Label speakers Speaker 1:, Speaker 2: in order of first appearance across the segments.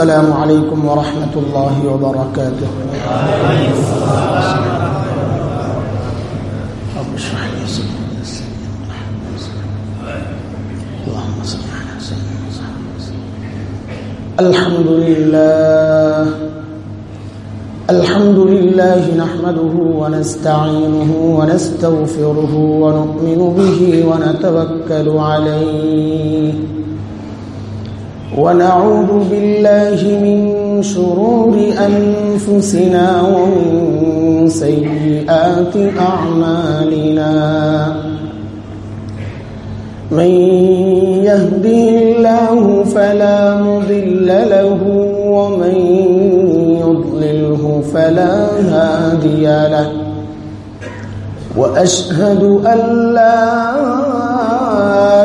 Speaker 1: السلام عليكم ورحمة الله وبركاته. اشرح لي اللهم سيدنا الحمد لله. الحمد لله نحمده ونستعينه ونستغفره ونؤمن به ونتوكل عليه. ونعوذ بالله من شرور أنفسنا ومن سيئات أعمالنا. من يهدي الله فلا مضل له ومن يضلله فلا هادي له. وأشهد أن لا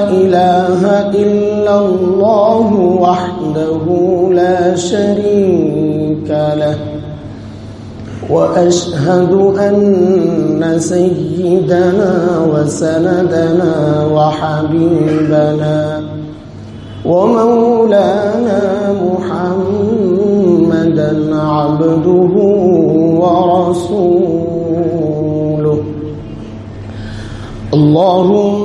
Speaker 1: إله إلا الله وحده لا شريك له وأشهد أن سيدنا وسندنا وحبيبنا ومولانا محمدا عبده ورسوله. اللهم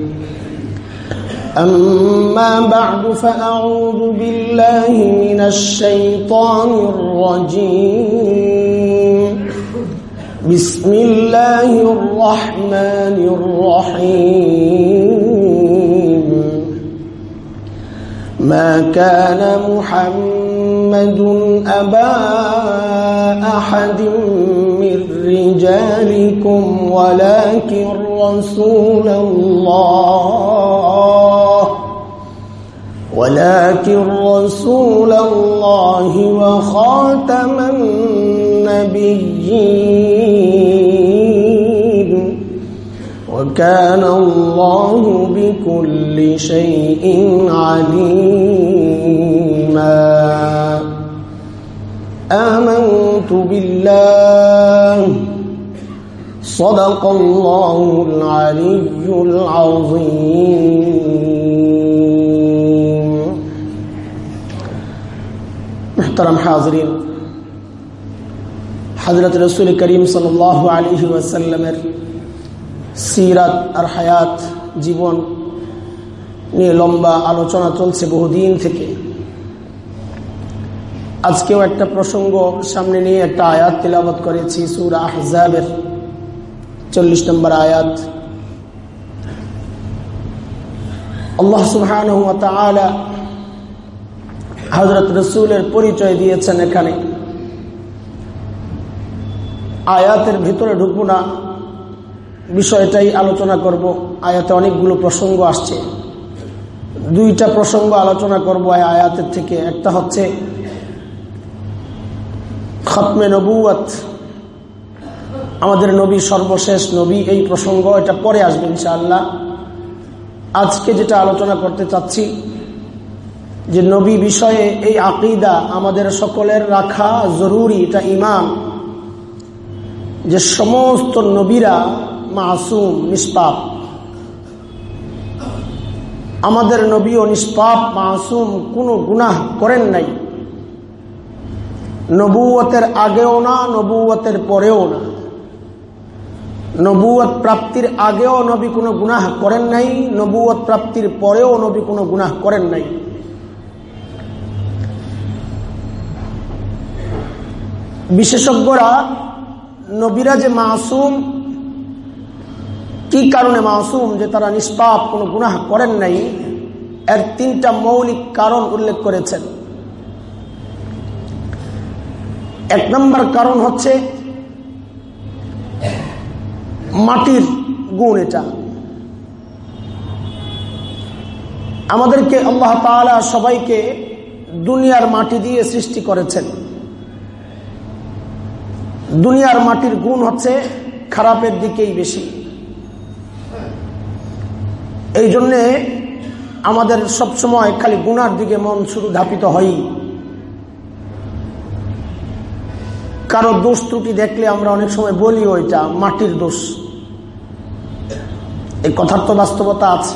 Speaker 1: أما بعد فأعوذ بالله من الشيطان الرجيم. بسم الله الرحمن الرحيم. ما كان محمد أبا أحد من رجالكم ولكن رسول الله. ولكن رسول الله وخاتم النبيين. وكان الله بكل شيء عليما. آمنت بالله. صدق الله العلي العظيم محترم حاضرين حضرت রসুল করিম সাল আলী ওয়াসাল্লামের সিরাত আর হায়াত জীবন নিয়ে লম্বা আলোচনা চলছে বহুদিন থেকে আজকেও একটা প্রসঙ্গ সামনে নিয়ে একটা আয়াত তিলাবত করেছি সুরা আহজাবের চল্লিশ নম্বর আয়াত। আল্লাহ সুহান হজরত রসুলের পরিচয় দিয়েছেন এখানে। আয়াতের ভিতরে ঢুকবো না, বিষয়টাই আলোচনা করব। আয়াতে অনেকগুলো প্রসঙ্গ আসছে। দুইটা প্রসঙ্গ আলোচনা করব আয়াতের থেকে। একটা হচ্ছে, খতমে নবুয়াত আমাদের নবী সর্বশেষ নবী, এই প্রসঙ্গ, এটা পরে আসবে ইনশাআল্লাহ। আজকে যেটা আলোচনা করতে চাচ্ছি, যে নবী বিষয়ে এই আকিদা আমাদের সকলের রাখা জরুরি, এটা ইমান। যে সমস্ত নবীরা মাসুম, নিষ্পাপ। আমাদের নবী ও নিষ্পাপ, মাসুম, কোনো গুনাহ করেন নাই। নবুয়তের আগেও না নবুয়তের পরেও না। নবুয়ত প্রাপ্তির আগেও নবী কোনো গুনাহ করেন নাই নবুয়ত প্রাপ্তির পরেও নবী কোনো গুনাহ করেন নাই। বিশেষজ্ঞরা নবীরা যে মাসুম, কি কারণে মাসুম যে তারা নিষ্পাপ, কোনো গুনাহ করেন নাই, এর তিনটা মৌলিক কারণ উল্লেখ করেছেন। এক নম্বর কারণ হচ্ছে মাটির গুণ এটা। আমাদেরকে আল্লাহ তালা সবাইকে দুনিয়ার মাটি দিয়ে সৃষ্টি করেছেন। দুনিয়ার মাটির গুণ হচ্ছে খারাপের দিকেই বেশি। এই জন্যে আমাদের সবসময় খালি গুনার দিকে মন শুধু ধাপিত হয়ই। কারও দোষ ত্রুটি দেখলে আমরা অনেক সময় বলি ওইটা, মাটির দোষ। এই কথার তো বাস্তবতা আছে।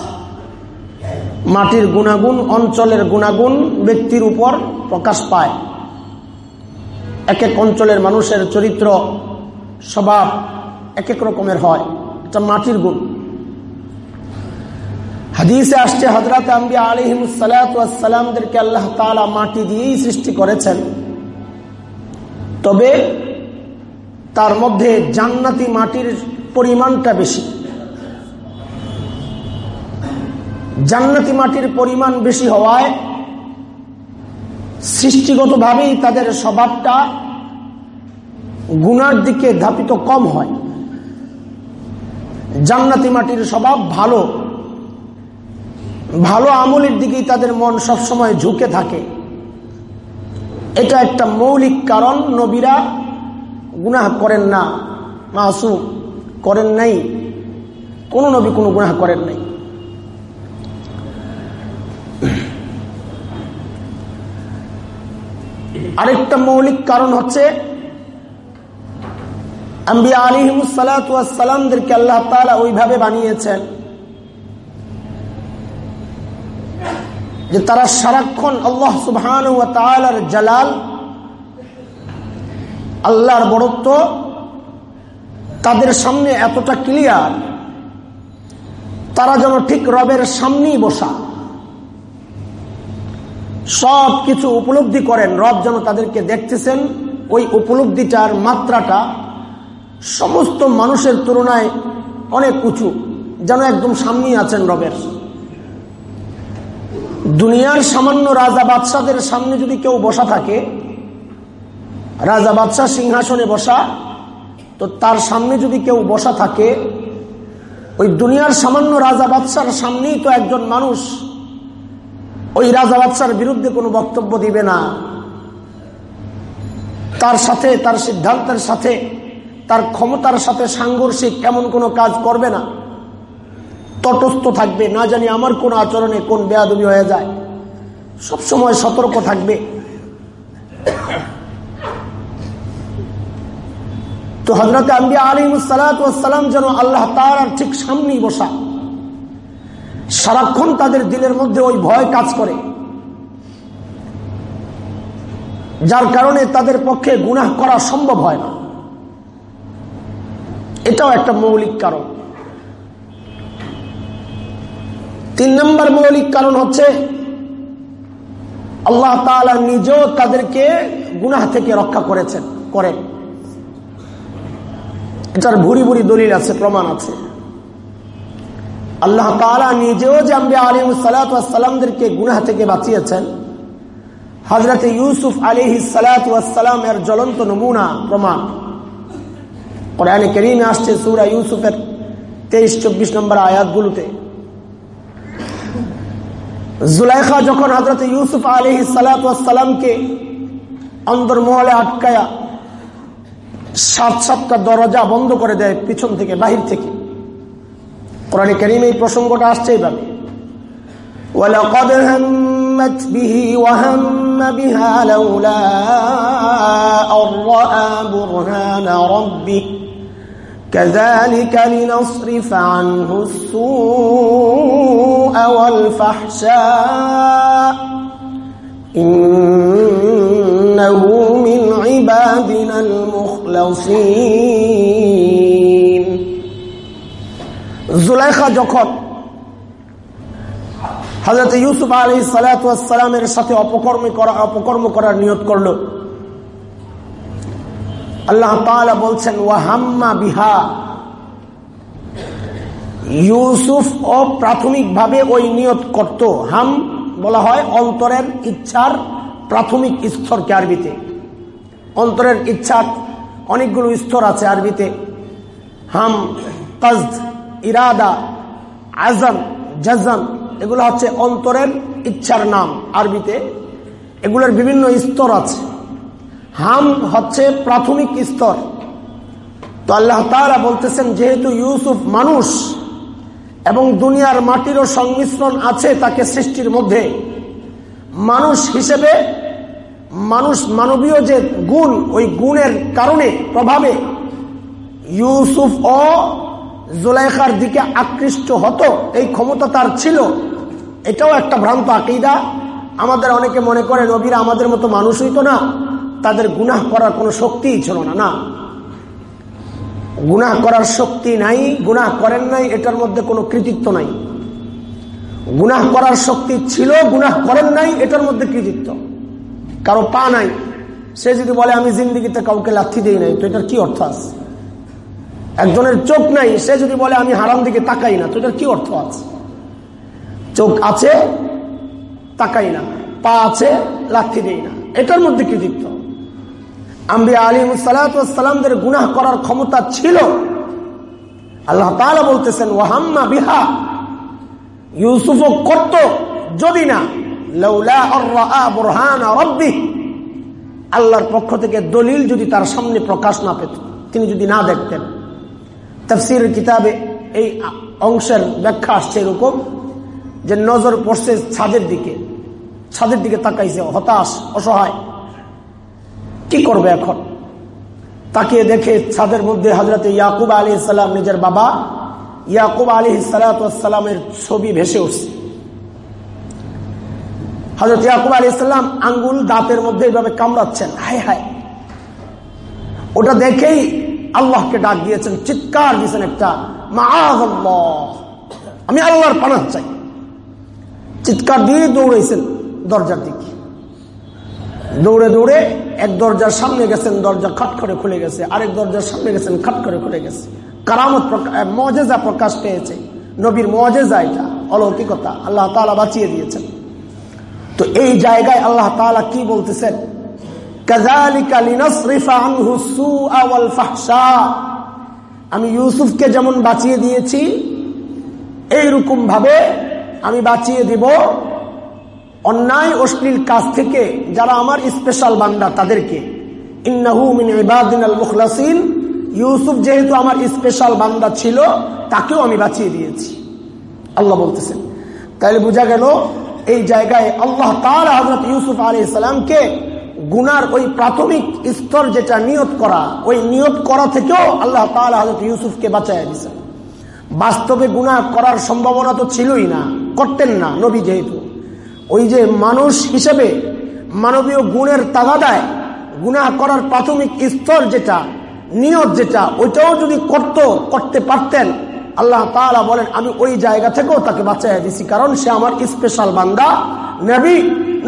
Speaker 1: মাটির গুণাগুণ, অঞ্চলের গুণাগুণ ব্যক্তির উপর প্রকাশ পায়। এক এক অঞ্চলের মানুষের চরিত্র, স্বভাব এক এক রকমের হয়। এটা মাটির গুণ। হাদিসে আসছে হজরত আম্বিয়া আলিহিমসালামদেরকে আল্লাহ তালা মাটি দিয়েই সৃষ্টি করেছেন। তবে তার মধ্যে জান্নাতি মাটির পরিমাণটা বেশি। জান্নাতি মাটির পরিমাণ বেশি হওয়ায় সৃষ্টিগতভাবেই তাদের স্বভাবটা গুনার দিকে ধাপিত কম হয়। জান্নাতি মাটির স্বভাব ভালো। ভালো আমলের দিকেই তাদের মন সবসময় ঝুঁকে থাকে। এটা একটা মৌলিক কারণ, নবীরা গুনাহ করেন না মাসু করেন নাই। কোন নবী কোনো গুনাহ করেন নাই। আরেকটা মৌলিক কারণ হচ্ছে, আম্বিয়া আলিহিমসালামদেরকে আল্লাহ তালা ওইভাবে বানিয়েছেন। যে তারা সারাক্ষণ আল্লাহ সুবহান জালাল, আল্লাহর বড়ত্ব তাদের সামনে এতটা ক্লিয়ার, তারা যেন ঠিক রবের সামনেই বসা। সব কিছু উপলব্ধি করেন, রব যেন তাদেরকে দেখতেছেন, ওই উপলব্ধিটার মাত্রাটা সমস্ত মানুষের তুলনায় অনেক উঁচু, যেন একদম সামনেই আছেন রবের। দুনিয়ার সামান্য রাজা বাদশাদের সামনে যদি কেউ বসা থাকে, রাজা বাদশাহ সিংহাসনে বসা, তো তার সামনে যদি কেউ বসা থাকে, ওই দুনিয়ার সামান্য রাজা বাদশার সামনেই তো একজন মানুষ, ওই রাজা বাদশার বিরুদ্ধে কোনো বক্তব্য দিবে না। তার সাথে, তার সিদ্ধান্তের সাথে, তার ক্ষমতার সাথে সাংঘর্ষিক এমন কোনো কাজ করবে না। তটস্থ থাকবে, না জানি আমার কোন আচরণে কোন বেয়াদবি হয়ে যায়। সবসময় সতর্ক থাকবে। তো হজরত আম্বিয়া আলিমসালাম যেন আল্লাহ তার ঠিক সামনেই বসা। সারাক্ষণ তাদের দিলের মধ্যে ওই ভয় কাজ করে। যার কারণে তাদের পক্ষে গুনাহ করা সম্ভব হয় না। এটাও একটা মৌলিক কারণ। তিন নম্বর মৌলিক কারণ হচ্ছে আল্লাহ তালা নিজেও তাদেরকে গুনাহ থেকে রক্ষা করেছেন, করেন। এটার ভুরি ভুরি দলিল আছে, প্রমাণ আছে। আল্লাহ তালা নিজেও যে আম্বিয়া আলিম সালাতামদেরকে গুনাহ থেকে বাঁচিয়েছেন হজরত ইউসুফ আলিহি সালাতাম এর জ্বলন্ত নমুনা, প্রমাণ। কেরিমে আসছে সুরা ইউসুফের তেইশ, চব্বিশ নম্বর আয়াতগুলোতে। জুলাইখা যখন হজরত ইউসুফ আলী সালাতামকে অন্তর্মহলে আটকায়া সাত সাতটা দরজা বন্ধ করে দেয় পিছন থেকে বাহির থেকে কোরআন করিম এই প্রসঙ্গটা আসছে এইভাবে ولقد همت به وهم بها لولا أن رأى برهان ربه كذلك لنصرف عنه السوء والفحشاء إنه من عبادنا المخلصين জুলাইখা যখন হজরত ইউসুফ আলী সালাতামের সাথে অপকর্ম করা অপকর্ম করার নিয়ত করল আল্লাহ বলছেন, ওয়াহাম্মা বিহা। ইউসুফ ও প্রাথমিকভাবে ওই নিয়ত করত। হাম বলা হয় অন্তরের ইচ্ছার প্রাথমিক স্তরকে আরবিতে? অন্তরের ইচ্ছার অনেকগুলো স্তর আছে আরবিতে। হাম, কজদ, ইরাদা আজম জজম এগুলো হচ্ছে অন্তরের ইচ্ছার নাম আরবিতে। এগুলোর বিভিন্ন স্তর আছে। হাম হচ্ছে প্রাথমিক স্তর। তো আল্লাহ তারা বলতেছেন, যেহেতু ইউসুফ মানুষ এবং দুনিয়ার মাটিরও সংমিশ্রণ আছে তাকে সৃষ্টির মধ্যে, মানুষ হিসেবে মানুষ মানবীয় যে গুণ, ওই গুণের কারণে, প্রভাবে ইউসুফ ও জুলাইখার দিকে আকৃষ্ট হতো, এই ক্ষমতা তার ছিল। এটাও একটা ভ্রান্ত আকিদা। আমাদের অনেকে মনে করে নবীরা আমাদের মতো মানুষ হইতো না। তাদের গুনাহ করার কোনো শক্তিই ছিল না না। গুনাহ করার শক্তি নাই, গুনাহ করেন নাই, এটার মধ্যে কোনো কৃতিত্ব নাই। গুনাহ করার শক্তি ছিল, গুনাহ করেন নাই, এটার মধ্যে কৃতিত্ব। কারও পা নাই। সে যদি বলে, আমি জিন্দিগিতে কাউকে লাথি দিই নাই, তো এটার কি অর্থ আছে? একজনের চোখ নাই, সে যদি বলে, আমি হারাম দিকে তাকাই না, তো এটার কি অর্থ আছে? চোখ আছে, তাকাই না। পা আছে, লাথি দেই না। এটার মধ্যে কৃতিত্ব। আম্বিয়া আলী সালাতামদের গুনাহ করার ক্ষমতা ছিল। আল্লাহ তালা বলতেছেন, ওয়াহাম্মা বিহা। ইউসুফ করত, যদি না আল্লাহর পক্ষ থেকে দলিল যদি তার সামনে প্রকাশ না পেত, তিনি যদি না দেখতেন। তফসির কিতাবে এই অংশের ব্যাখ্যা আসছে এরকম যে নজর পড়ছে ছাদের দিকে। ছাদের দিকে তাকাইছে, হতাশ, অসহায়। কি করবে এখন? তাকে দেখে ছাদের মধ্যে হজরত ইয়াকুব আলী ইসালাম নিজের বাবা ইয়াকুব আলী সালাতামের ছবি ভেসে উঠছে। হজরত ইয়াকুব আলী ইসলাম আঙ্গুল দাঁতের মধ্যে এইভাবে কামড়াচ্ছেন হায় হায়। ওটা দেখেই আল্লাহকে ডাক দিয়েছেন চিৎকার দিয়েছেন একটা মা আমি আল্লাহর পানা চাই। চিৎকার দিয়ে দৌড়েছেন দরজার দিকে। দৌড়ে দৌড়ে এক দরজার সামনে গেছেন, দরজা খট করে খুলে গেছে, আরেক দরজার সামনে গেছেন, খট করে খুলে গেছে। কারামত মজেজা প্রকাশ পেয়েছে। নবীর মজেজা এটা, অলৌকিকতা, আল্লাহ তালা বাঁচিয়ে দিয়েছেন। তো এই জায়গায় আল্লাহ তালা কি বলতেছেন? আমি ইউসুফকে যেমন বাঁচিয়ে দিয়েছি এইরকম ভাবে আমি বাঁচিয়ে দিব অন্যায় অশ্লীল কাজ থেকে যারা আমার স্পেশাল বান্দা তাদেরকে। ইউসুফ যেহেতু আমার স্পেশাল বান্দা ছিল, তাকেও আমি বাঁচিয়ে দিয়েছি। আল্লাহ বলতেছেন তাহলে বোঝা গেল এই জায়গায় আল্লাহ তার হজরত ইউসুফ আলী ইসলামকে গুনার ওই প্রাথমিক স্তর যেটা নিয়ত করা, ওই নিয়ত করা থেকেও আল্লাহ তালা হজরত ইউসুফকে বাঁচাই দিয়েছেন। বাস্তবে গুণা করার সম্ভাবনা তো ছিলই না, করতেন না নবী যেহেতু। ওই যে মানুষ হিসেবে মানবীয় গুণের তাগাদায় গুণা করার প্রাথমিক স্তর যেটা, নিয়ত যেটা, ওইটাও যদি করত, করতে পারতেন, আল্লাহ তালা বলেন, আমি ওই জায়গা থেকেও তাকে বাঁচাইয়া দিছি, কারণ সে আমার স্পেশাল বান্দা, নবী,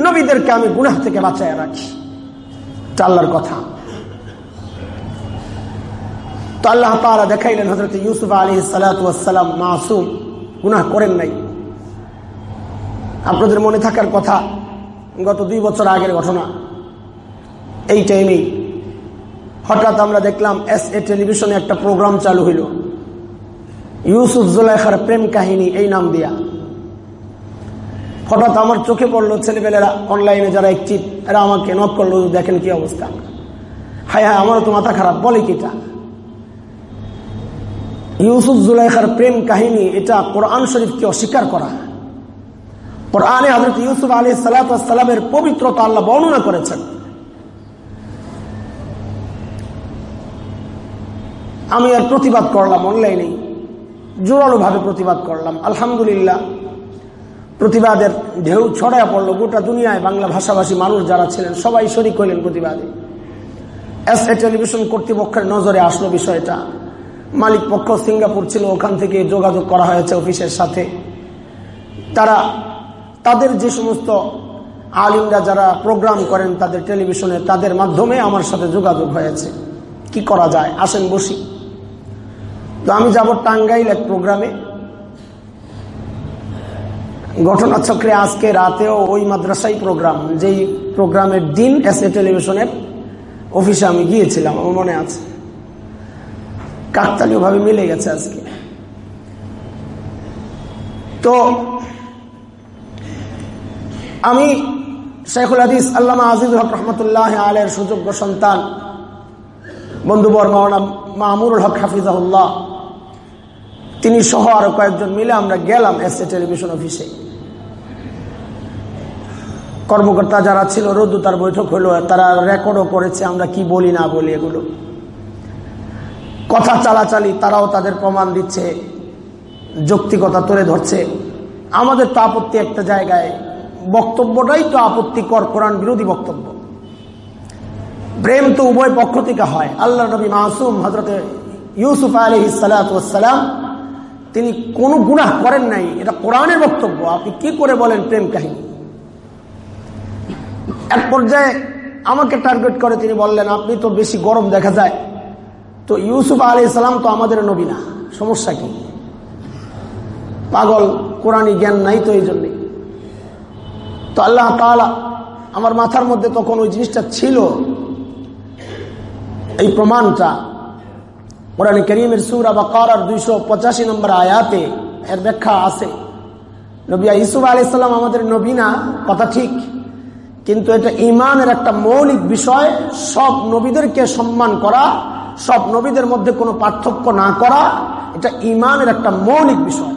Speaker 1: নবীদেরকে আমি গুনাহ থেকে বাঁচাইয়া রাখি। আল্লাহর কথা। তো আল্লাহ তালা দেখাইলেন হজরত ইউসুফ আলী সালাম, মাসুম, গুনাহ করেন নাই। আপনাদের মনে থাকার কথা গত দুই বছর আগের ঘটনা। এই টাইমেই হঠাৎ আমরা দেখলাম এস এ টেলিভিশনে একটা প্রোগ্রাম চালু হইল। ইউসুফ জুলাইখার প্রেম কাহিনী এই নাম দিয়া। হঠাৎ আমার চোখে পড়ল, ছেলেবেলেরা অনলাইনে যারা একটিভ এরা আমাকে নক করল দেখেন কি অবস্থা? হায় হায়, আমারও তো মাথা খারাপ, বলে কিটা ইউসুফ জুলাইখার প্রেম কাহিনী, এটা কোরআন শরীফকে অস্বীকার করা। কোরআনে হজরত ইউসুফ আলী সালাতামের পবিত্রতা আল্লাহ বর্ণনা করেছেন। আমি আর প্রতিবাদ করলাম অনলাইনে জোরালো ভাবে প্রতিবাদ করলাম। আলহামদুলিল্লাহ, প্রতিবাদের ঢেউ ছড়ায় পড়ল, গোটা দুনিয়ায় বাংলা ভাষাভাষী মানুষ যারা ছিলেন, সবাই শরিক হইলেন প্রতিবাদে। এস এ টেলিভিশন কর্তৃপক্ষের নজরে আসলো বিষয়টা। মালিক পক্ষ সিঙ্গাপুর ছিল, ওখান থেকে যোগাযোগ করা হয়েছে অফিসের সাথে। তারা তাদের যে সমস্ত আলিমরা যারা প্রোগ্রাম করেন তাদের টেলিভিশনে, তাদের মাধ্যমে আমার সাথে যোগাযোগ হয়েছে। কি করা যায়? আসেন বসি। তো আমি যাব টাঙ্গাইল এক প্রোগ্রামে। ঘটনাচক্রে আজকে রাতেও ওই মাদ্রাসাই প্রোগ্রাম, যেই প্রোগ্রামের দিন এস এ টেলিভিশনের অফিসে আমি গিয়েছিলাম, আমার মনে আছে। কাকতালীয় ভাবে মিলে গেছে আজকে। তো আমি শেখুল হাদিস আল্লামা আজিজ হক রহমতুল্লাহ আলের সুযোগ্য সন্তান। বন্ধুবর মাওনা মামুরুল হক হাফিজাহুল্লাহ। তিনি সহ আরও কয়েকজন মিলে আমরা গেলাম এস টেলিভিশন অফিসে। কর্মকর্তা যারা ছিল রোদ্দু তার বৈঠক হলো, তারা রেকর্ডও করেছে আমরা কি বলি না বলি এগুলো। কথা চালাচালি, তারাও তাদের প্রমাণ দিচ্ছে, যৌক্তিকতা তুলে ধরছে। আমাদের তো আপত্তি একটা জায়গায় বক্তব্যটাই তো আপত্তিকর কোরআন বিরোধী বক্তব্য। প্রেম তো উভয় পক্ষ থেকে হয়। আল্লাহ নবী মাসুম হজরত ইউসুফ আলহ সালাম, তিনি কোনো গুনাহ করেন নাই। এটা কোরআনের বক্তব্য। আপনি কি করে বলেন প্রেম কাহিনী? এক পর্যায়ে আমাকে টার্গেট করে, তিনি বললেন, আপনি তো বেশি গরম দেখা যায়। তো ইউসুফ আলি সালাম তো আমাদের নবী না। সমস্যা কি? পাগল কোরআনী জ্ঞান নাই তো এই জন্যে। তো আল্লাহ তালা আমার মাথার মধ্যে তখন ওই জিনিসটা ছিল। এই প্রমাণটা কোরআন করিমের সুরা বা কারার দুইশো পঁচাশি নম্বর আয়াতে এর ব্যাখ্যা আছে। নবিয়া ইসুফ আলাইসাল্লাম আমাদের নবী না, কথা ঠিক। কিন্তু এটা ইমানের একটা মৌলিক বিষয়, সব নবীদেরকে সম্মান করা, সব নবীদের মধ্যে কোনো পার্থক্য না করা, এটা ইমানের একটা মৌলিক বিষয়।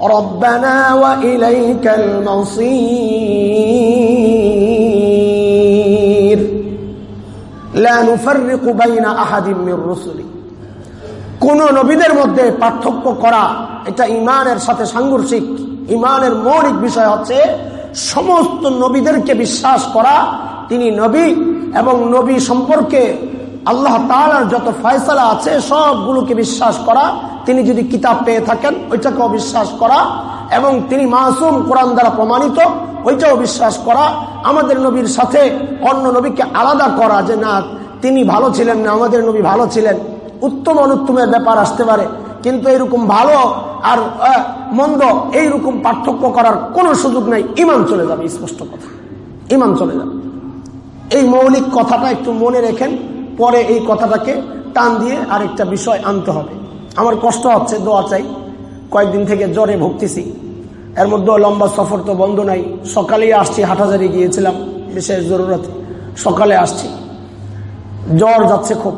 Speaker 1: ربنا وإليك المصير لا نفرق بين أحد من رسله কোন নবীদের মধ্যে পার্থক্য করা এটা ইমানের সাথে সাংঘর্ষিক ইমানের মৌলিক বিষয় হচ্ছে সমস্ত নবীদেরকে বিশ্বাস করা তিনি নবী এবং নবী সম্পর্কে আল্লাহ তালার যত ফয়সলা আছে সবগুলোকে বিশ্বাস করা তিনি যদি কিতাব পেয়ে থাকেন, ওইটাকেও বিশ্বাস করা এবং তিনি মাসুম কোরআন দ্বারা প্রমাণিত, ওইটাও বিশ্বাস করা। আমাদের নবীর সাথে অন্য নবীকে আলাদা করা যে, না, তিনি ভালো ছিলেন না, আমাদের নবী ভালো ছিলেন। উত্তম অনুত্তমের ব্যাপার আসতে পারে, কিন্তু এরকম ভালো আর মন্দ এইরকম পার্থক্য করার কোনো সুযোগ নাই। ইমান চলে যাবে স্পষ্ট কথা। ইমান চলে যাবে। এই মৌলিক কথাটা একটু মনে রেখেন, পরে এই কথাটাকে টান দিয়ে আরেকটা বিষয় আনতে হবে। আমার কষ্ট হচ্ছে, দোয়া চাই। কয়েকদিন থেকে জ্বরে ভুগতেছি। এর মধ্যে লম্বা সফর তো বন্ধ নাই। সকালেই আসছি হাটাজারি গিয়েছিলাম, বিশেষ জরুরত। সকালে আসছি। জ্বর যাচ্ছে খুব।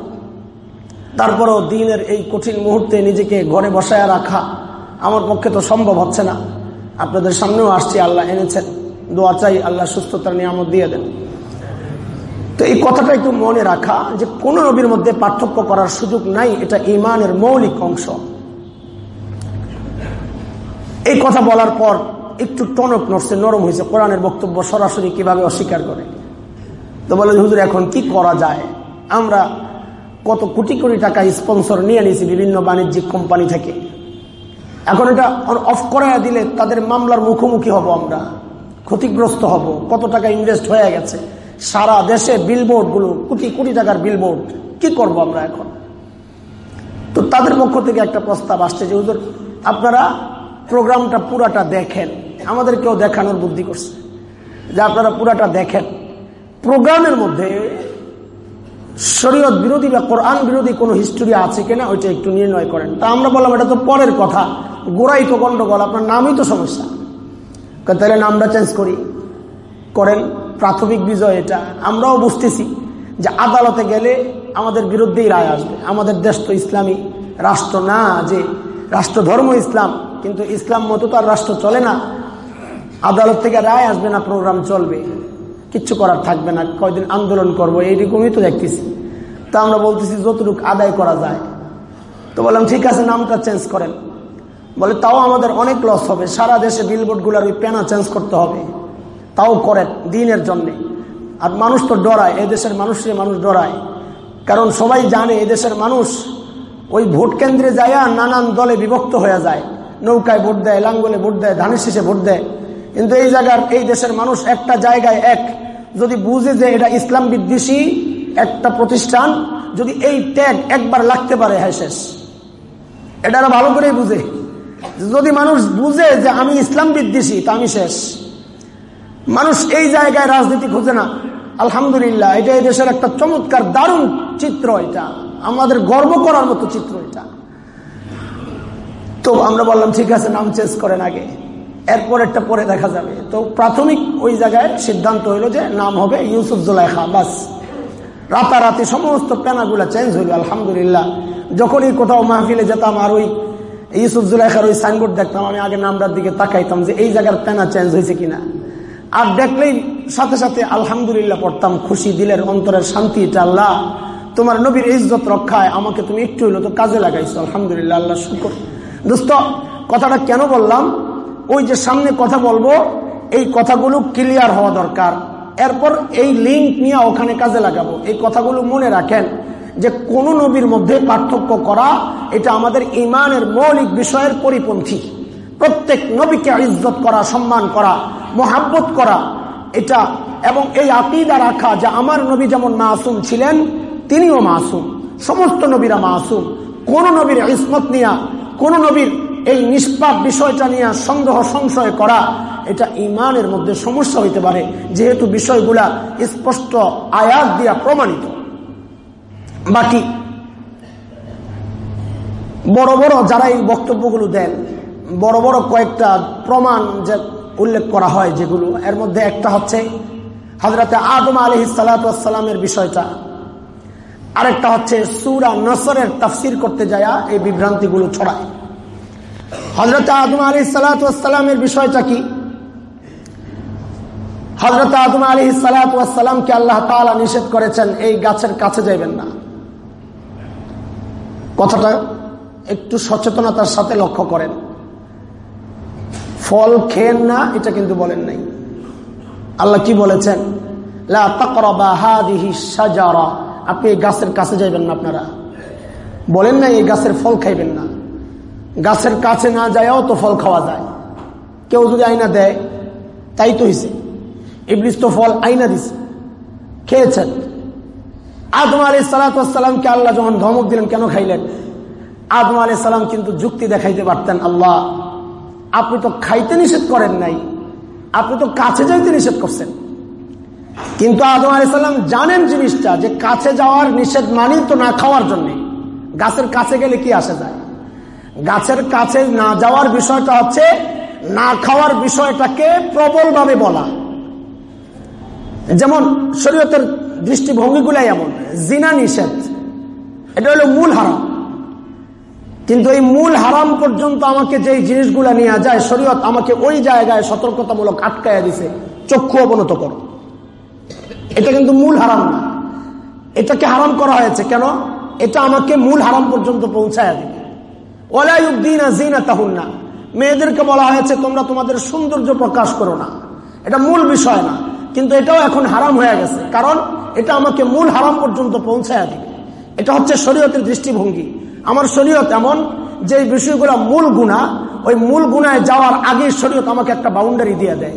Speaker 1: তারপরেও দিনের এই কঠিন মুহূর্তে নিজেকে ঘরে বসায় রাখা আমার পক্ষে তো সম্ভব হচ্ছে না। আপনাদের সামনেও আসছি, আল্লাহ এনেছেন। দোয়া চাই, আল্লাহ সুস্থতার নিয়ামত দিয়ে দেন। তো এই কথাটা একটু মনে রাখা যে কোন নবীর মধ্যে পার্থক্য করার সুযোগ নাই, এটা ইমানের মৌলিক অংশ। এই কথা বলার পর একটু টনক নড়ছে, নরম হয়েছে। কোরআনের বক্তব্য সরাসরি কীভাবে অস্বীকার করে? তো বলে হুজুর, এখন কি করা যায়? আমরা কত কোটি কোটি টাকা স্পন্সর নিয়ে নিয়েছি বিভিন্ন বাণিজ্যিক কোম্পানি থেকে। এখন এটা অফ করাইয়া দিলে তাদের মামলার মুখোমুখি হব আমরা। ক্ষতিগ্রস্ত হব। কত টাকা ইনভেস্ট হয়ে গেছে। সারা দেশে বিলবোর্ডগুলো, কোটি কোটি টাকার বিলবোর্ড কি করব আমরা এখন? তো তাদের পক্ষ থেকে একটা প্রস্তাব আসছে যে, হুজুর, আপনারা প্রোগ্রামটা পুরাটা দেখেন। আমাদেরকেও দেখানোর বুদ্ধি করছে যে, আপনারা পুরাটা দেখেন। প্রোগ্রামের মধ্যে শরীয়ত বিরোধী বা কোরআন বিরোধী কোনো হিস্টোরি আছে কিনা, ওইটা একটু নির্ণয় করেন। তা আমরা বললাম, এটা তো পরের কথা। গোড়াই তো গন্ডগোল, আপনার নামই তো সমস্যা। তাহলে নামটা চেঞ্জ করি। করেন। প্রাথমিক বিজয় এটা। আমরাও বুঝতেছি যে আদালতে গেলে আমাদের বিরুদ্ধেই রায় আসবে। আমাদের দেশ তো ইসলামী রাষ্ট্র না যে রাষ্ট্র ধর্ম ইসলাম, কিন্তু ইসলাম মতো তো আর রাষ্ট্র চলে না। আদালত থেকে রায় আসবে না প্রোগ্রাম চলবে। কিচ্ছু করার থাকবে না। কয়দিন আন্দোলন করব, এইরকমই তো দেখতেছি। তা আমরা বলতেছি যতটুকু আদায় করা যায়। তো বললাম, ঠিক আছে, নামটা চেঞ্জ করেন। বলে, তাও আমাদের অনেক লস হবে। সারা দেশে বিলবোর্ডগুলোর ওই পেনা চেঞ্জ করতে হবে। তাও করেন দিনের জন্যে। আর মানুষ তো ডরায় এদেশের মানুষের মানুষ ডরায়। কারণ সবাই জানে এদেশের মানুষ ওই ভোট কেন্দ্রে যায় নানান দলে বিভক্ত হয়ে যায়। নৌকায় ভোট দেয়, লাঙ্গলে ভোট দেয়, ধানের শেষে ভোট দেয়। কিন্তু এই জায়গার, এই দেশের মানুষ একটা জায়গায় এক। যদি বুঝে যে এটা ইসলাম বিদ্বেষী একটা প্রতিষ্ঠান, যদি এই ট্যাগ একবার লাগতে পারে হ্যাঁ শেষ। এটা ভালো করেই বুঝে। যদি মানুষ বুঝে যে আমি ইসলাম বিদ্বেষী, তা আমি শেষ। মানুষ এই জায়গায় রাজনীতি খুঁজে না। আলহামদুলিল্লাহ, এটা এই দেশের একটা চমৎকার, দারুণ চিত্র এটা। আমাদের গর্ব করার মতো চিত্র এটা। তো আমরা বললাম, ঠিক আছে, নাম চেঞ্জ করেন আগে। এরপর একটা পরে দেখা যাবে। তো প্রাথমিক ওই জায়গায় সিদ্ধান্ত হইল যে নাম হবে ইউসুফ জুলাইখা, বাস। রাতারাতি সমস্ত প্যানাগুলা চেঞ্জ হইল, আলহামদুলিল্লাহ। যখনই কোথাও মাহফিলে যেতাম আর ওই ইউসুফ জুলাইখার ওই সাইনবোর্ড দেখতাম, আমি আগে নামটার দিকে তাকাইতাম যে এই জায়গার প্যানা চেঞ্জ হয়েছে কিনা। আর দেখলেই সাথে সাথে আলহামদুলিল্লাহ পড়তাম, খুশি, দিলের অন্তরের শান্তি, এটা আল্লাহ। তোমার নবীর ইজ্জত রক্ষায় আমাকে তুমি একটু হইল তো কাজে লাগাইছো, আলহামদুলিল্লাহ, আল্লাহ শুকর। দোস্ত, কথাটা কেন বললাম? ওই যে সামনে কথা বলব, এই কথাগুলো ক্লিয়ার হওয়া দরকার। এরপর এই লিঙ্ক নিয়ে ওখানে কাজে লাগাবো। এই কথাগুলো মনে রাখেন যে কোন নবীর মধ্যে পার্থক্য করা, এটা আমাদের ইমানের মৌলিক বিষয়ের পরিপন্থী। প্রত্যেক নবীকে ইজ্জত করা, সম্মান করা। মোহাব্বত করা, এটা এবং এই আকিদা রাখা যে আমার নবী যেমন মাসুম ছিলেন, তিনিও মাসুম। সমস্ত নবীরা মাসুম। কোন নবীর ইসমত নিয়া, কোন নবীর এই নিষ্পাপ বিষয়টা নিয়ে সন্দেহ সংশয় করা, এটা ইমানের মধ্যে সমস্যা হইতে পারে। যেহেতু বিষয়গুলা স্পষ্ট আয়াত দিয়া প্রমাণিত। বাকি, বড় বড় যারা এই বক্তব্যগুলো দেন, বড় বড় কয়েকটা প্রমাণ যে উল্লেখ করা হয় যেগুলো, এর মধ্যে একটা হচ্ছে হজরতে আদম আলহ সালাতামের বিষয়টা। আরেকটা হচ্ছে সুরা নসরের তাফসির করতে যায় এই বিভ্রান্তিগুলো ছড়ায়। হজরত আদম আলী সালাতামের বিষয়টা কি? হজরত আদম আলী সালাতামকে আল্লাহ তালা নিষেধ করেছেন, এই গাছের কাছে যাইবেন না। কথাটা একটু সচেতনতার সাথে লক্ষ্য করেন। ফল খেয়েন না, এটা কিন্তু বলেন নাই। আল্লাহ কি বলেছেন? আপনি এই গাছের কাছে যাইবেন না আপনারা। বলেন না এই গাছের ফল খাইবেন না। গাছের কাছে না যায়ও তো ফল খাওয়া যায়। কেউ যদি আইনা দেয়, তাই তো হয়েছে ইবলিস তো ফল আইনা দিছে। খেয়েছেন। আদম আলী সালাতামকে আল্লাহ যখন ধমক দিলেন, কেন খাইলেন? আদম আলী সালাম কিন্তু যুক্তি দেখাইতে পারতেন, আল্লাহ আপনি তো খাইতে নিষেধ করেন নাই। আপনি তো কাছে যাইতে নিষেধ করছেন। কিন্তু আদম আলী সাল্লাম জানেন জিনিসটা যে কাছে যাওয়ার নিষেধ মানি তো না খাওয়ার জন্যে। গাছের কাছে গেলে কি আসে যায়? গাছের কাছে না যাওয়ার বিষয়টা হচ্ছে, না খাওয়ার বিষয়টাকে প্রবলভাবে বলা। যেমন শরীয়তের দৃষ্টিভঙ্গিগুলাই এমন। জিনা নিষেধ। এটা হলো মূল হারাম। কিন্তু এই মূল হারাম পর্যন্ত আমাকে যে জিনিসগুলা নিয়ে যায়, শরীয়ত আমাকে ওই জায়গায় সতর্কতামূলক আটকাইয়া দিছে। চক্ষু অবনত করো। এটা কিন্তু মূল হারাম না। এটাকে হারাম করা হয়েছে কেন? এটা আমাকে মূল হারাম পর্যন্ত পৌঁছায় দিবে। ওলাইউদ্দিন জিনা তাহুন না মেয়েদেরকে বলা হয়েছে, তোমরা তোমাদের সৌন্দর্য প্রকাশ করো না। এটা মূল বিষয় না। কিন্তু এটাও এখন হারাম হয়ে গেছে। কারণ এটা আমাকে মূল হারাম পর্যন্ত পৌঁছায় দিবে। এটা হচ্ছে শরীয়তের দৃষ্টিভঙ্গি। আমার শরীয়ত এমন যে বিষয়গুলো মূল গুণা, ওই মূল গুণায় যাওয়ার আগে শরীয়ত আমাকে একটা বাউন্ডারি দিয়ে দেয়।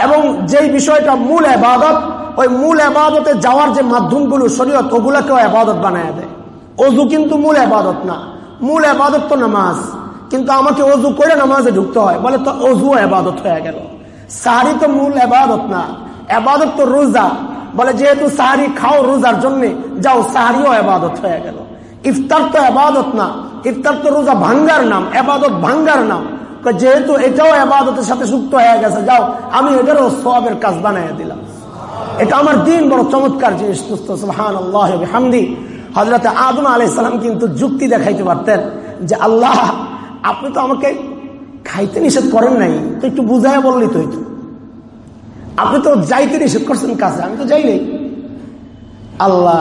Speaker 1: এবং যেই বিষয়টা মূল আবাদত, ওই মূল আবাদতে যাওয়ার যে মাধ্যমগুলো শরীয়ত, ওগুলাকেও আবাদত বানায় দেয়। অজু কিন্তু মূল আবাদত না। মূল আবাদত তো নামাজ। কিন্তু আমাকে অজু করে নামাজে ঢুকতে হয়। বলে তো অজু আবাদত হয়ে গেল। সাহারি তো মূল আবাদত না। আবাদত তো রোজা। বলে যেহেতু সাহারি খাও রোজার জন্য, যাও সাহারিও আবাদত হয়ে গেল। ইফতার তো আবাদত না। ইফতার তো রোজা ভাঙ্গার নাম, আবাদত ভাঙ্গার নাম। যেহেতু এটাও আবাদতের সাথে যুক্ত হয়ে গেছে, যাও, আমি এটারও সবের কাজ বানাই দিলাম। এটা আমার দিন বড় চমৎকার জিনিস হামদি হজরত আদম আলাইসালাম কিন্তু যুক্তি দেখাইতে পারতেন যে, আল্লাহ, আপনি তো আমাকে খাইতে নিষেধ করেন নাই, তো একটু বুঝাই বললি তো হইতো আপনি তো যাইতে নিষেধ করছেন কাছে আমি তো যাই নাই আল্লাহ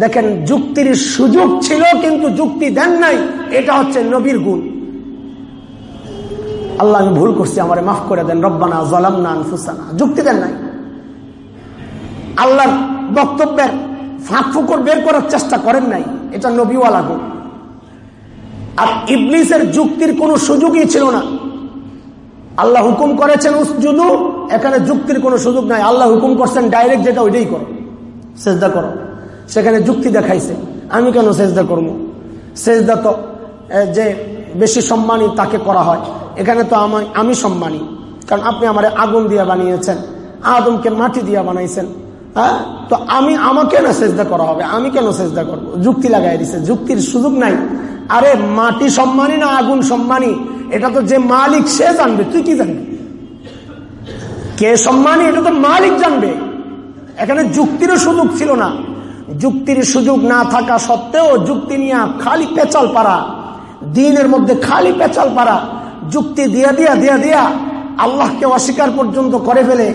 Speaker 1: দেখেন, যুক্তির সুযোগ ছিল, কিন্তু যুক্তি দেন নাই। এটা হচ্ছে নবীর গুণ। আল্লাহ, আমি ভুল করছি, আমার মাফ করে দেন। রব্বানা জলাম না আনফুসানা। যুক্তি দেন নাই। আল্লাহর বক্তব্যের ফাঁক ফুকর বের করার চেষ্টা করেন নাই। এটা নবীওয়ালা গুণ। আর ইবলিসের যুক্তির কোনো সুযোগই ছিল না। আল্লাহ হুকুম করেছেন, উসজুদু এখানে যুক্তির কোনো সুযোগ নাই। আল্লাহ হুকুম করছেন, ডাইরেক্ট যেটা ওইটাই করো। সেজদা করো। সেখানে যুক্তি দেখাইছে, আমি কেন সেজদা করব? সেজদা তো যে বেশি সম্মানী তাকে করা হয়, এখানে তো আমি আমি সম্মানী, কারণ আপনি আমার আগুন দিয়ে বানিয়েছেন, আদমকে মাটি দিয়ে বানাইছেন হ্যাঁ? তো আমি, আমাকে না সেজদা করা হবে, আমি কেন সেজদা করব? যুক্তি লাগাই দিছে, যুক্তির সুযোগ নাই। আরে, মাটি সম্মানী না আগুন সম্মানী? এটা তো যে মালিক সে জানবে, তুই কি জানবি? কে সম্মানী, এটা তো মালিক জানবে। এখানে যুক্তিরও সুযোগ ছিল না। যুক্তির সুযোগ না থাকা সত্ত্বেও যুক্তি নিয়ে খালি পেচাল পারা দিনের মধ্যে খালি পেচাল পারা যুক্তি দিয়া দিয়া দিয়া দিয়া আল্লাহকে অস্বীকার পর্যন্ত করে ফেলে,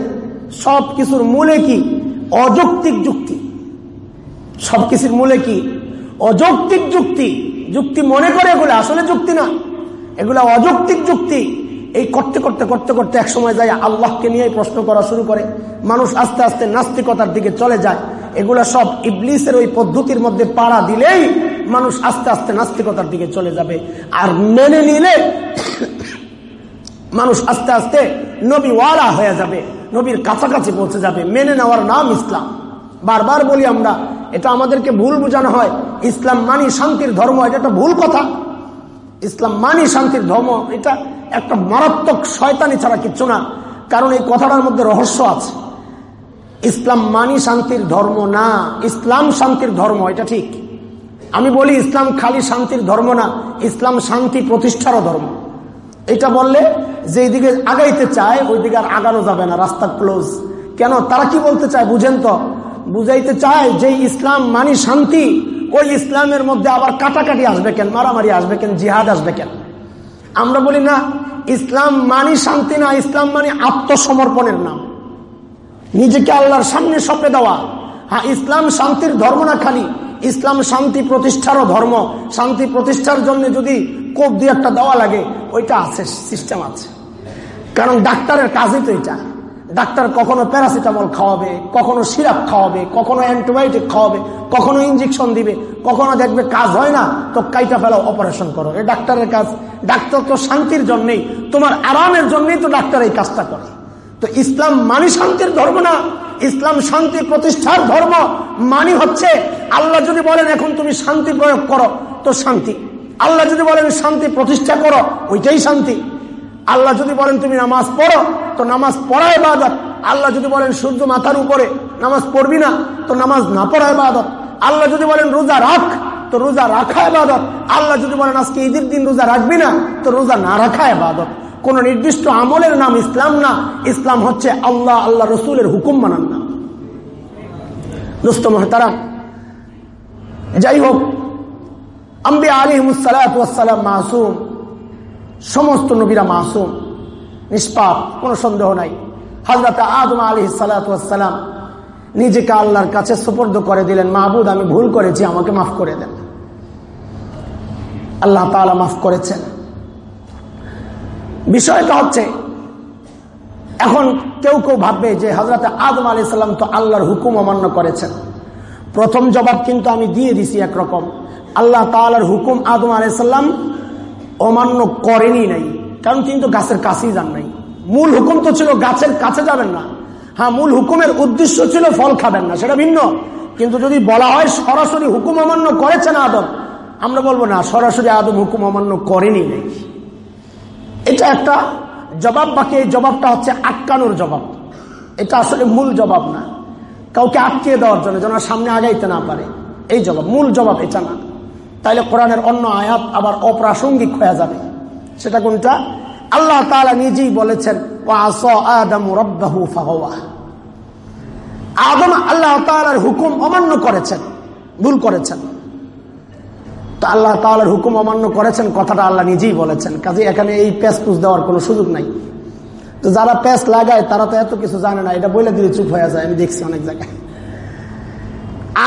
Speaker 1: সব কিছুর মূলে কি? অযৌক্তিক যুক্তি। সব কিছুর মূলে কি? অযৌক্তিক যুক্তি। যুক্তি মনে করে এগুলো আসলে যুক্তি না। এগুলো অযৌক্তিক যুক্তি। এই করতে করতে করতে করতে এক সময় যায় আল্লাহকে নিয়ে প্রশ্ন করা শুরু করে। মানুষ আস্তে আস্তে নাস্তিকতার দিকে চলে যায়। এগুলা সব ইবলিসের ওই পদ্ধতির মধ্যে পাড়া দিলেই মানুষ আস্তে আস্তে নাস্তিকতার দিকে চলে যাবে। আর মেনে নিলে মানুষ আস্তে আস্তে নবী ওয়ালা হয়ে যাবে, নবীর কাছাকাছি পৌঁছে যাবে। মেনে নেওয়ার নাম ইসলাম। বারবার বলি আমরা, এটা আমাদেরকে ভুল বোঝানো হয়। ইসলাম মানি শান্তির ধর্ম, এটা একটা ভুল কথা। ইসলাম মানি শান্তির ধর্ম, এটা একটা মারাত্মক শয়তানি ছাড়া কিচ্ছু না। কারণ এই কথাটার মধ্যে রহস্য আছে। ইসলাম মানি শান্তির ধর্ম না, ইসলাম শান্তির ধর্ম, এটা ঠিক। আমি বলি ইসলাম খালি শান্তির ধর্ম না, ইসলাম শান্তি প্রতিষ্ঠারও ধর্ম। এটা বললে যে এইদিকে আগাইতে চায় ওই দিকে আর আগানো যাবে না, রাস্তা ক্লোজ। কেন? তারা কি বলতে চায় বুঝেন তো? বুঝাইতে চায় যে ইসলাম মানি শান্তি, ওই ইসলামের মধ্যে আবার কাটাকাটি আসবে কেন, মারামারি আসবে কেন, জিহাদ আসবে কেন? আমরা বলি না, ইসলাম মানি শান্তি না, ইসলাম মানি আত্মসমর্পণের নাম। নিজেকে আল্লাহর সামনে সপে দেওয়া। হ্যাঁ ইসলাম শান্তির ধর্ম না খালি, ইসলাম শান্তি প্রতিষ্ঠারও ধর্ম। শান্তি প্রতিষ্ঠার জন্য যদি কোপ দিয়ে একটা দেওয়া লাগে, ওইটা আছে সিস্টেম আছে। কারণ ডাক্তারের কাজই তো এটা। ডাক্তার কখনো প্যারাসিটামল খাওয়াবে, কখনো সিরাপ খাওয়াবে, কখনো অ্যান্টিবায়োটিক খাওয়াবে, কখনো ইঞ্জেকশন দিবে, কখনো দেখবে কাজ হয় না, তো কাইটা ফেলা অপারেশন করো। এ ডাক্তারের কাজ। ডাক্তার তো শান্তির জন্যেই, তোমার আরামের জন্যই তো ডাক্তার এই কাজটা করে। তো ইসলাম মানি শান্তির ধর্ম না। ইসলাম শান্তি প্রতিষ্ঠার ধর্ম মানি হচ্ছে আল্লাহ যদি বলেন, এখন তুমি শান্তি প্রয়োগ করো, তো শান্তি। আল্লাহ যদি বলেন, শান্তি প্রতিষ্ঠা করো, ওইটাই শান্তি। আল্লাহ যদি বলেন, তুমি নামাজ পড়ো, তো নামাজ পড়ায় বাদত আল্লাহ যদি বলেন, সূর্য মাথার উপরে নামাজ পড়বি না, তো নামাজ না পড়ায় বাদত আল্লাহ যদি বলেন, রোজা রাখ, তো রোজা রাখায় বাদত আল্লাহ যদি বলেন, আজকে ঈদের দিন রোজা রাখবি না, তো রোজা না রাখায় বাদত কোন নির্দিষ্ট আমলের নাম ইসলাম না। ইসলাম হচ্ছে আল্লাহ আল্লাহ রসুলের হুকুম মানান না। দোস্ত মহতারাম, যাই হোক আম্বি আলিমসালাম মাসুম, সমস্ত নবীরা মাসুম, নিষ্পাপ, কোনো সন্দেহ নাই। হজরত আদম আলী সালাতাম নিজেকে আল্লাহর কাছে সুপর্দ করে দিলেন, মাহবুদ, আমি ভুল করেছি, আমাকে মাফ করে দেন। আল্লাহ তালা মাফ করেছেন। বিষয়টা হচ্ছে, এখন কেউ কেউ ভাববে যে হজরত আদম আলি সাল্লাম তো আল্লাহর হুকুম অমান্য করেছেন। প্রথম জবাব কিন্তু আমি দিয়ে দিছি একরকম। আল্লাহ তালার হুকুম আদম আলাইসাল্লাম অমান্য করেনি নাই, কারণ কিন্তু গাছের কাছেই যান নাই। মূল হুকুম তো ছিল গাছের কাছে যাবেন না। হ্যাঁ মূল হুকুমের উদ্দেশ্য ছিল ফল খাবেন না, সেটা ভিন্ন। কিন্তু যদি বলা হয় সরাসরি হুকুম অমান্য করেছেন আদম, আমরা বলব না, সরাসরি আদম হুকুম অমান্য করেনি নাই। এটা একটা জবাব, বাকি এই জবাবটা হচ্ছে আটকানোর জবাব। এটা আসলে মূল জবাব না। কাউকে আটকিয়ে দেওয়ার জন্য যেন সামনে আগাইতে না পারে। এই জবাব, মূল জবাব এটা না। তাইলে কোরআনের অন্য আয়াত আবার অপ্রাসঙ্গিক হয়ে যাবে। সেটা কোনটা? আল্লাহ তালা নিজেই বলেছেন আদম আল্লাহ তালার হুকুম অমান্য করেছেন, ভুল করেছেন। তো আল্লাহ তালার হুকুম অমান্য করেছেন, কথাটা আল্লাহ নিজেই বলেছেন। কাজে এখানে এই প্যাস পুষ দেওয়ার কোনো সুযোগ নাই। তো যারা প্যাস লাগায়, তারা তো এত কিছু জানে না। এটা বলে দিলে চুপ হয়ে যায়, আমি দেখছি অনেক জায়গায়।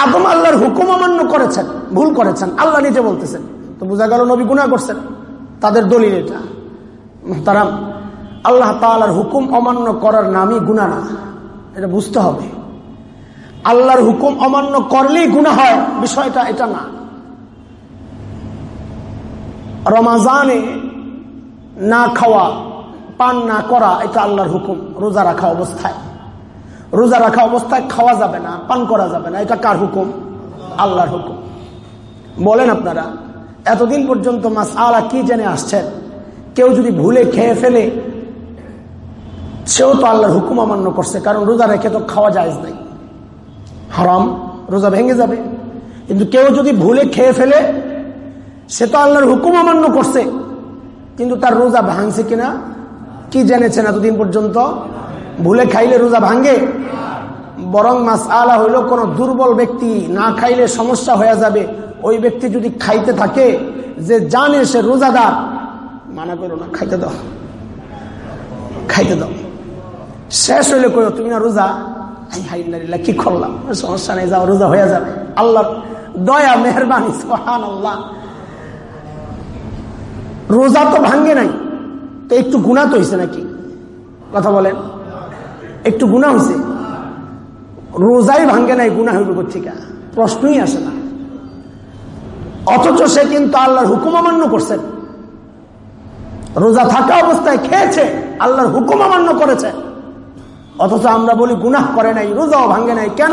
Speaker 1: আদম আল্লাহর হুকুম অমান্য করেছেন, ভুল করেছেন, আল্লাহ নিজে বলতেছেন। তো বোঝা গেল নবী গুণা করছেন। তাদের দলিল এটা। তারা আল্লাহ তালার হুকুম অমান্য করার নামই গুণা না। এটা বুঝতে হবে। আল্লাহর হুকুম অমান্য করলেই গুণা হয়, বিষয়টা এটা না। রমাজানে না খাওয়া, পান না করা, এটা আল্লাহর হুকুম। রোজা রাখা অবস্থায়। রোজা রাখা অবস্থায় খাওয়া যাবে না, পান করা যাবে না, এটা কার হুকুম? আল্লাহর হুকুম। বলেন আপনারা, এতদিন পর্যন্ত মাস আলা কি জেনে আসছেন? কেউ যদি ভুলে খেয়ে ফেলে, সেও তো আল্লাহর হুকুম অমান্য করছে, কারণ রোজা রেখে তো খাওয়া যায় নাই। হারাম, রোজা ভেঙে যাবে। কিন্তু কেউ যদি ভুলে খেয়ে ফেলে সে তো আল্লাহর হুকুম অমান্য করছে। কিন্তু তার রোজা ভাঙছে কিনা, কি জেনেছে জেনেছেন এতদিন পর্যন্ত? ভুলে খাইলে রোজা ভাঙ্গে বরং মাস আলা হইল কোন দুর্বল ব্যক্তি, না খাইলে সমস্যা হয়ে যাবে। ওই ব্যক্তি যদি খাইতে থাকে, যে জানে সে রোজাদার, মানা করো না, খাইতে দাও। খাইতে দাও। শেষ হইলে কই তুমি না রোজা? কি করলাম? সমস্যা নেই, যাও, রোজা হয়ে যাবে। আল্লাহ দয়া, মেহরবানি সোহান আল্লাহ রোজা তো ভাঙ্গে নাই। তো একটু গুণা তো হয়েছে নাকি? কথা বলেন। একটু গুণা হয়েছে রোজাই ভাঙ্গে নাই গুণা হইব কোথেকে প্রশ্নই আসে না। অথচ সে কিন্তু আল্লাহর হুকুম অমান্য করছেন রোজা থাকা অবস্থায় খেয়েছে, আল্লাহর হুকুম অমান্য করেছে। অথচ আমরা বলি গুনাহ করে নাই, রোজাও ভাঙ্গে নাই। কেন?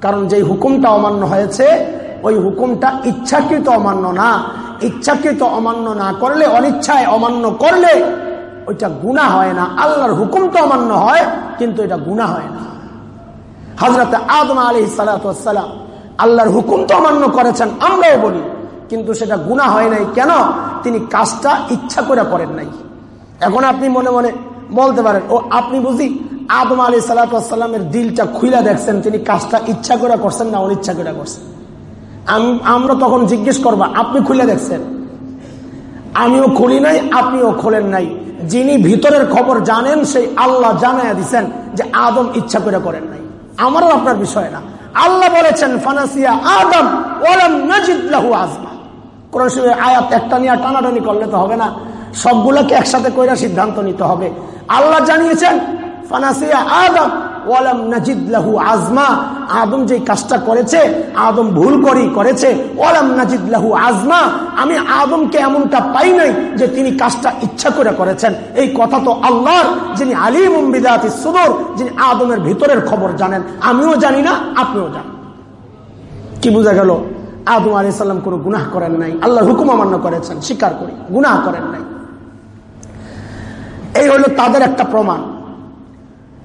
Speaker 1: কারণ যে হুকুমটা অমান্য হয়েছে, ওই হুকুমটা ইচ্ছাকৃত অমান্য না। ইচ্ছাকৃত অমান্য না করলে, অনিচ্ছায় অমান্য করলে, ওইটা গুণা হয় না। আল্লাহর হুকুম তো অমান্য হয়, কিন্তু এটা গুণা হয় না। হজরত আদম আলি সালাম আল্লাহর হুকুম তো অমান্য করেছেন, আমরাও বলি, কিন্তু সেটা গুণা হয় নাই। কেন? তিনি কাজটা ইচ্ছা করে করেন নাই। এখন আপনি মনে মনে বলতে পারেন, ও আপনি বুঝি আদম আলী সালাতামের দিলটা খুইলা দেখছেন, তিনি কাজটা ইচ্ছা করে করছেন না অনিচ্ছা করে করছেন? আমরা তখন জিজ্ঞেস করবা, আপনি খুলে দেখছেন? আমিও খুলি নাই, আপনিও খোলেন নাই। যিনি ভিতরের খবর জানেন, সেই আল্লাহ জানাইয়া দিচ্ছেন যে আদম ইচ্ছা করে করেন নাই। আমারও আপনার বিষয় না। আল্লাহ বলেছেন, ফানাসিয়া আদম আজমা। কোরআন আয়াত একটা নিয়ে টানাটানি করলে তো হবে না। সবগুলোকে একসাথে কইরা সিদ্ধান্ত নিতে হবে। আল্লাহ জানিয়েছেন ফানাসিয়া আদম, ওয়ালাম নাজিদ লাহু আজমা। আদম যে কাজটা করেছে, আদম ভুল করি করেছে, ওয়ালাম নাজিদ লাহু আজমা। আমি আদমকে এমনটা পাই নাই যে তিনি কাজটা ইচ্ছা করে করেছেন। এই কথা তো আল্লাহর, যিনি আলিম বিদাতি সুদর, যিনি আদমের ভিতরের খবর জানেন। আমিও জানি না, আপনিও জানেন। কি বোঝা গেল? আদম আলি সাল্লাম কোনো গুনাহ করেন নাই। আল্লাহ হুকুম অমান্য করেছেন, স্বীকার করি, গুনাহ করেন নাই। এই হলো তাদের একটা প্রমাণ।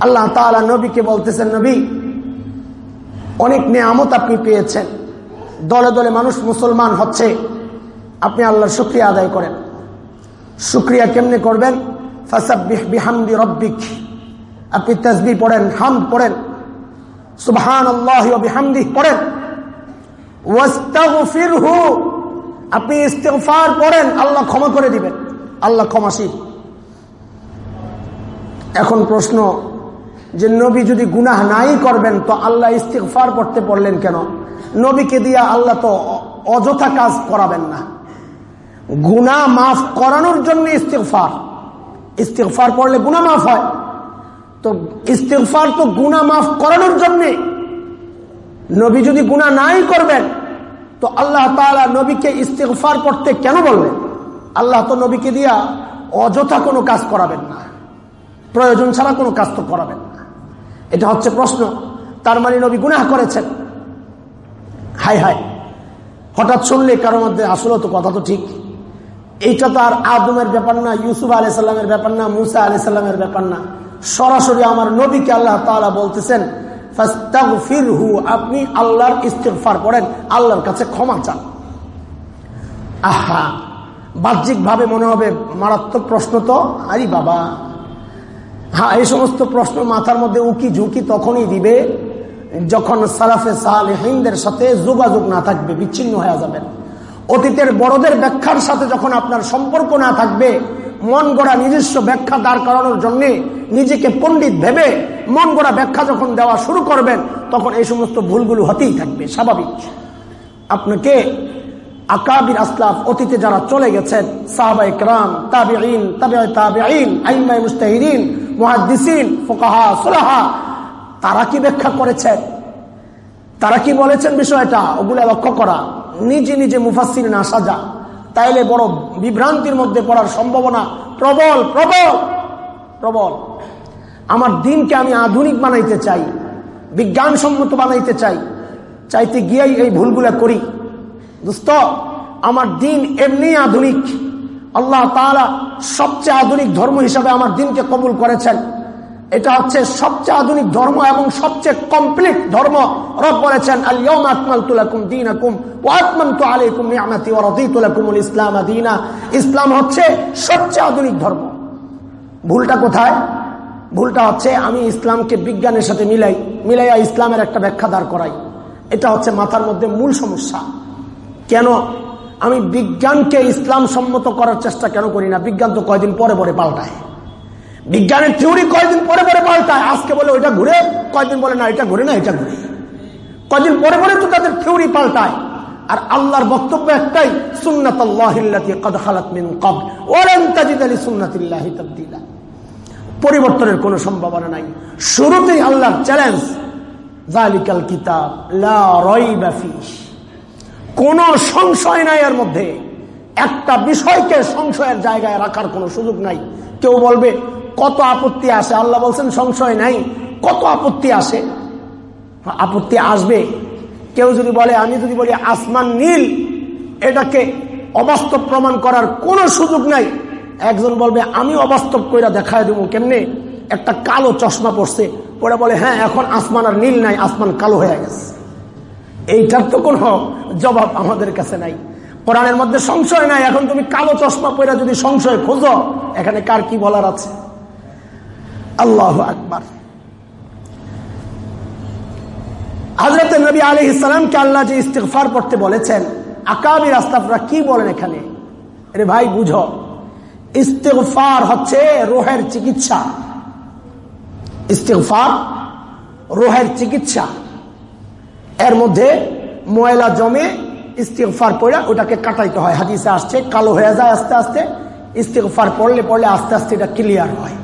Speaker 1: আল্লাহ তালা নবীকে বলতেছেন, নবী, অনেক নিয়ামত আপনি পেয়েছেন। দলে দলে মানুষ মুসলমান হচ্ছে। আপনি আল্লাহর শুক্রিয়া আদায় করেন। শুক্রিয়া কেমনে করবেন? রব্বিক। আপনি তসবি পড়েন হাম পড়েন সুবহান আল্লাহ পড়েন। আপনি ইস্তেফার পড়েন, আল্লাহ ক্ষমা করে দিবেন। আল্লাহ ক্ষমাসীন এখন প্রশ্ন যে নবী যদি গুনাহ নাই করবেন, তো আল্লাহ ইস্তিকফার করতে পড়লেন কেন? নবীকে দিয়া আল্লাহ তো অযথা কাজ করাবেন না। গুনা মাফ করানোর জন্য ইস্তিকফার ইস্তিকফার পড়লে গুনা মাফ হয়। তো ইস্তিকফার তো গুনা মাফ করানোর জন্যে। নবী যদি গুণা নাই করবেন, তো আল্লাহ তালা নবীকে ইস্তিকফার করতে কেন বলবেন? আল্লাহ তো নবীকে দিয়া অযথা কোনো কাজ করাবেন না। প্রয়োজন ছাড়া কোনো কাজ তো করাবেন না। এটা হচ্ছে প্রশ্ন। তার মানে নবী গুনাহ করেছেন। হাই হাই হঠাৎ শুনলে কারোর মধ্যে আসলে তো কথা তো ঠিক। এইটা তো আর আদমের ব্যাপার না, ইউসুফ আলি সাল্লামের ব্যাপার না, মুসা আলি সাল্লামের ব্যাপার না। সরাসরি আমার নবীকে আল্লাহ তালা বলতেছেন আপনি আল্লাহর ইস্তেফার করেন, আল্লাহর কাছে ক্ষমা চান। আহা বাহ্যিক ভাবে মনে হবে মারাত্মক প্রশ্ন তো। আরে বাবা। হ্যাঁ এই সমস্ত প্রশ্ন মাথার মধ্যে উকি ঝুঁকি তখনই দিবে যখন সালাফে সালেহিনদের সাথে যোগাযোগ না থাকবে, বিচ্ছিন্ন হয়ে যাবেন অতীতের বড়দের ব্যাখ্যার সাথে যখন আপনার সম্পর্ক না থাকবে, মন গড়া নিজস্ব ব্যাখ্যা দাঁড় করানোর জন্য নিজেকে পণ্ডিত ভেবে মন গড়া ব্যাখ্যা যখন দেওয়া শুরু করবেন, তখন এই সমস্ত ভুলগুলো হতেই থাকবে, স্বাভাবিক। আপনাকে আকাবির আসলাফ অতীতে যারা চলে গেছেন সাহাবা ইকরাম তাবিঈন তাবে তাবিঈন আইমাই মুস্তাহিদিন মুহাদ্দিসিন, ফোকাহা, সুলাহা, তারা কি ব্যাখ্যা করেছেন? তারা কি বলেছেন বিষয়টা? ওগুলো লক্ষ্য করা। নিজে নিজে মুফাসির না সাজা তাইলে বড় বিভ্রান্তির মধ্যে পড়ার সম্ভাবনা প্রবল প্রবল প্রবল। আমার দিনকে আমি আধুনিক বানাইতে চাই, বিজ্ঞানসম্মত বানাইতে চাই। চাইতে গিয়েই এই ভুলগুলা করি। দোস্ত, আমার দিন এমনি আধুনিক। আল্লাহ তাআলা সবচেয়ে আধুনিক ধর্ম হিসাবে আমার দিনকে কবুল করেছেন। এটা হচ্ছে সবচেয়ে আধুনিক ধর্ম এবং সবচেয়ে কমপ্লিট ধর্ম। রব বলেছেন আলিয়ম আকমালতু লাকুম দীনাকুম ওয়া আতমামতু আলাইকুম নি'মাতি ওয়া রাদিতু লাকুমুল ইসলাম দীনা। ইসলাম হচ্ছে সবচেয়ে আধুনিক ধর্ম। ভুলটা কোথায়? ভুলটা হচ্ছে আমি ইসলামকে বিজ্ঞানের সাথে মিলাই, মিলাইয়া ইসলামের একটা ব্যাখ্যা দাঁড় করাই। এটা হচ্ছে মাথার মধ্যে মূল সমস্যা। কেন? আমি বিজ্ঞানকে ইসলাম সম্মত করার চেষ্টা কেন করি না? বিজ্ঞান তো কয়দিন পরে পরে পাল্টায়। বিজ্ঞানের থিওরি কয়দিন পরে পরে পাল্টায়। আজকে বলে ওইটা ঘুরে, কয়দিন বলে না, এটা ঘুরে না, এটা ঘুরে। কয়দিন পরে পরে তো তাদের থিওরি পাল্টায়। আর আল্লাহর বক্তব্য একটাই পরিবর্তনের কোন সম্ভাবনা নাই। শুরুতেই আল্লাহর চ্যালেঞ্জ জালিকাল কিতাব, লা কোন সংশয় নাই এর মধ্যে। একটা বিষয়কে সংশয়ের জায়গায় রাখার কোনো সুযোগ নাই। কেউ বলবে, কত আপত্তি আসে আল্লাহ বলছেন, সংশয় নাই। কত আপত্তি আসে আপত্তি আসবে। কেউ যদি বলে, আমি যদি বলি আসমান নীল, এটাকে অবাস্তব প্রমাণ করার কোনো সুযোগ নাই। একজন বলবে, আমি অবাস্তব কইরা দেখায় দেবো কেমনে? একটা কালো চশমা পড়ছে পরে বলে হ্যাঁ এখন আসমান আর নীল নাই, আসমান কালো হয়ে গেছে। এইটার তো কোনো জবাব আমাদের কাছে নাই। কোরআনের মধ্যে সংশয় নাই। এখন তুমি কালো চশমা পরে যদি সংশয় খোঁজো, এখানে কার কি বলার আছে? আল্লাহ আকবার। হজরত নবী আলী ইসলামকে আল্লাহ যে ইস্তেফার পড়তে বলেছেন আকাবির আস্তাফরা কি বলেন এখানে? রে ভাই, বুঝো। ইস্তেফার হচ্ছে রোহের চিকিৎসা। ইস্তেফার রোহের চিকিৎসা। এর মধ্যে ময়লা জমে ইস্তেফার পড়ে ওটাকে কাটাইতে হয়। হাদিসে আসছে, কালো হয়ে যায় আস্তে আস্তে ইস্তেফার পড়লে পড়লে আস্তে আস্তে এটা ক্লিয়ার হয়।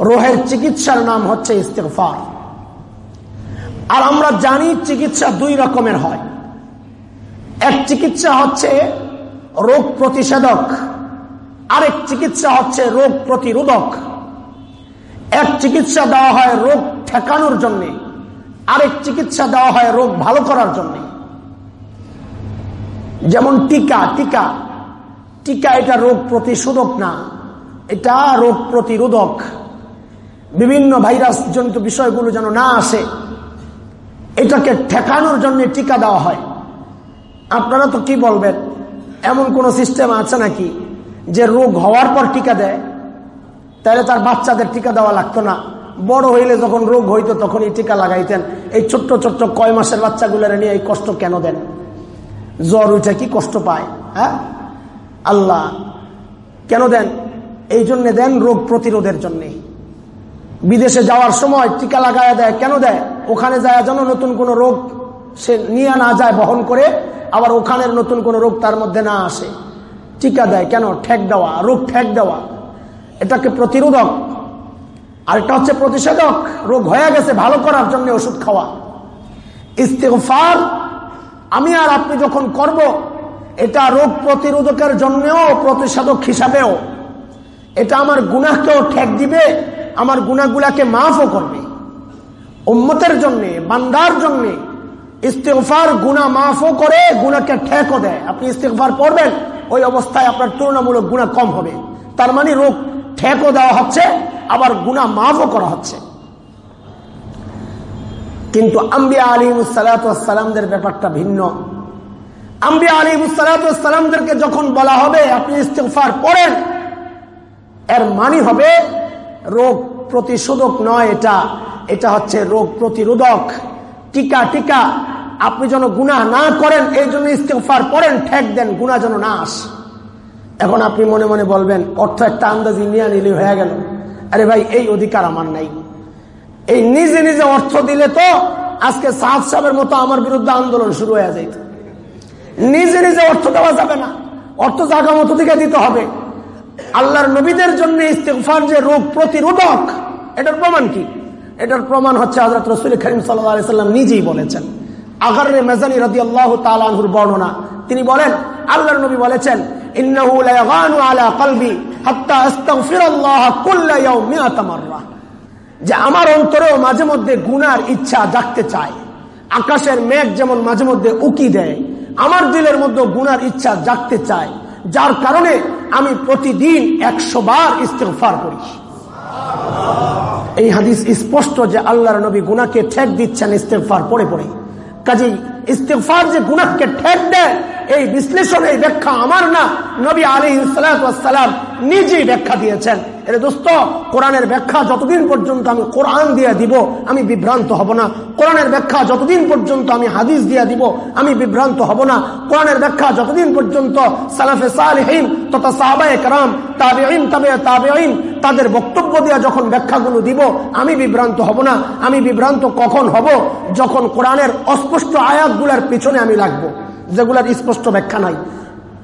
Speaker 1: রোহের চিকিৎসার নাম হচ্ছে ইস্তেফার আর আমরা জানি চিকিৎসা দুই রকমের হয়। এক চিকিৎসা হচ্ছে রোগ প্রতিষেধক, আরেক চিকিৎসা হচ্ছে রোগ প্রতিরোধক। এক চিকিৎসা দেওয়া হয় রোগ ঠেকানোর জন্যে। আরেক চিকিৎসা দেওয়া হয় রোগ ভালো করার জন্য। যেমন টিকা টিকা। টিকা এটা রোগ প্রতিশোধক না, এটা রোগ প্রতিরোধক। বিভিন্ন ভাইরাস জনিত বিষয়গুলো যেন না আসে, এটাকে ঠেকানোর জন্য টিকা দেওয়া হয়। আপনারা তো কি বলবেন? এমন কোন সিস্টেম আছে নাকি যে রোগ হওয়ার পর টিকা দেয়? তাহলে তার বাচ্চাদের টিকা দেওয়া লাগতো না। বড় হইলে যখন রোগ হইতো তখন এই টিকা লাগাইতেন। এই ছোট্ট ছোট্ট কয় মাসের বাচ্চাগুলোর নিয়ে এই কষ্ট কেন দেন? জ্বর উঠে কি কষ্ট পায় হ্যাঁ? আল্লাহ, কেন দেন? এই জন্য দেন রোগ প্রতিরোধের জন্যে। বিদেশে যাওয়ার সময় টিকা লাগায় দেয়, কেন দেয়? ওখানে যায় যেন নতুন কোন রোগ সে নিয়ে না যায় বহন করে, আবার ওখানের নতুন কোন রোগ তার মধ্যে না আসে। টিকা দেয় কেন? ঠেক দেওয়া, রোগ ঠেক দেওয়া। এটাকে প্রতিরোধক আর এটা হচ্ছে প্রতিষেধক, রোগ হয়ে গেছে, ভালো করার জন্য ওষুধ খাওয়া। ইস্তেফার আমি আর আপনি যখন করব, এটা রোগ প্রতিরোধকের জন্যও, প্রতিষেধক হিসাবেও। এটা আমার গুনাহকেও ঠেক দিবে, আমার গুনাগুলাকে মাফও করবে। উম্মতের জন্যে, বান্দার জন্যে ইস্তেফার গুণা মাফও করে গুণাকে ঠেকও দেয়। আপনি ইস্তেফার পড়বেন, ওই অবস্থায় আপনার তুলনামূলক গুণা কম হবে। তার মানে রোগ ঠেকও দেওয়া হচ্ছে আবার গুণা মাফও করা হচ্ছে। কিন্তু আম্বিয়া আলী সালাতামদের ব্যাপারটা ভিন্ন। আম্বিয়া আলী সালাতামদেরকে যখন বলা হবে, আপনি ইস্তেফার করেন, এর মানি হবে রোগ প্রতিশোধক নয় এটা। এটা হচ্ছে রোগ প্রতিরোধক। টিকা টিকা, আপনি যেন গুণা না করেন, এই জন্য ইস্তেফার পড়েন ঠেক দেন গুণা যেন না আস। এখন আপনি মনে মনে বলবেন, অর্থ একটা আন্দাজি নিয়ে নিলে হয়ে গেল। আরে ভাই, এই অধিকার আমার নাই। এই নিজে নিজে অর্থ দিলে তো আজকে সাদ সাহেবের মতো আমার বিরুদ্ধে আন্দোলন শুরু হয়ে যাইত। নিজে নিজে অর্থ দেওয়া যাবে না। অর্থ জায়গা মতো দিকে দিতে হবে। আল্লাহর নবীদের জন্য ইস্তেফার যে রোগ প্রতিরোধক, এটার প্রমাণ কি? এটার প্রমাণ হচ্ছে হজরত রসুল করিম সাল্লাম নিজেই বলেছেন। আগারে মেজানি রদি আল্লাহ তালানহুর বর্ণনা। তিনি বলেন, আল্লাহর নবী বলেছেন যে আমার অন্তরেও মাঝে মধ্যে গুনার ইচ্ছা জাগতে চায়। আকাশের মেঘ যেমন মাঝে মধ্যে উকি দেয়, আমার দিলের মধ্যে গুনার ইচ্ছা জাগতে চায়। যার কারণে আমি প্রতিদিন একশো বার ইস্তেফার করি। এই হাদিস স্পষ্ট যে আল্লাহর নবী গুনাকে ঠেক দিচ্ছেন ইস্তেফার পড়ে পড়ে। কাজেই ইস্তেফার যে গুনাহকে ঠেক দেয় এই বিশ্লেষণ, এই ব্যাখ্যা আমার না। নবী আলী সালাম নিজেই ব্যাখ্যা দিয়েছেন। এর দোস্ত, কোরআনের ব্যাখ্যা যতদিন পর্যন্ত আমি কোরআন দিয়ে দিব, আমি বিভ্রান্ত হব না। কোরআনের ব্যাখ্যা যতদিন পর্যন্ত আমি হাদিস দিয়ে দিব, আমি বিভ্রান্ত হব না। কোরআনের ব্যাখ্যা যতদিন পর্যন্ত সালাফে সালহীন তথা সাহাবায় কারাম তাবেইন তবে তাবেইন তাদের বক্তব্য দিয়ে যখন ব্যাখ্যাগুলো দিব, আমি বিভ্রান্ত হব না। আমি বিভ্রান্ত কখন হব? যখন কোরআনের অস্পষ্ট আয়াতগুলোর পিছনে আমি লাগবো। যেগুলার স্পষ্ট ব্যাখ্যা নাই।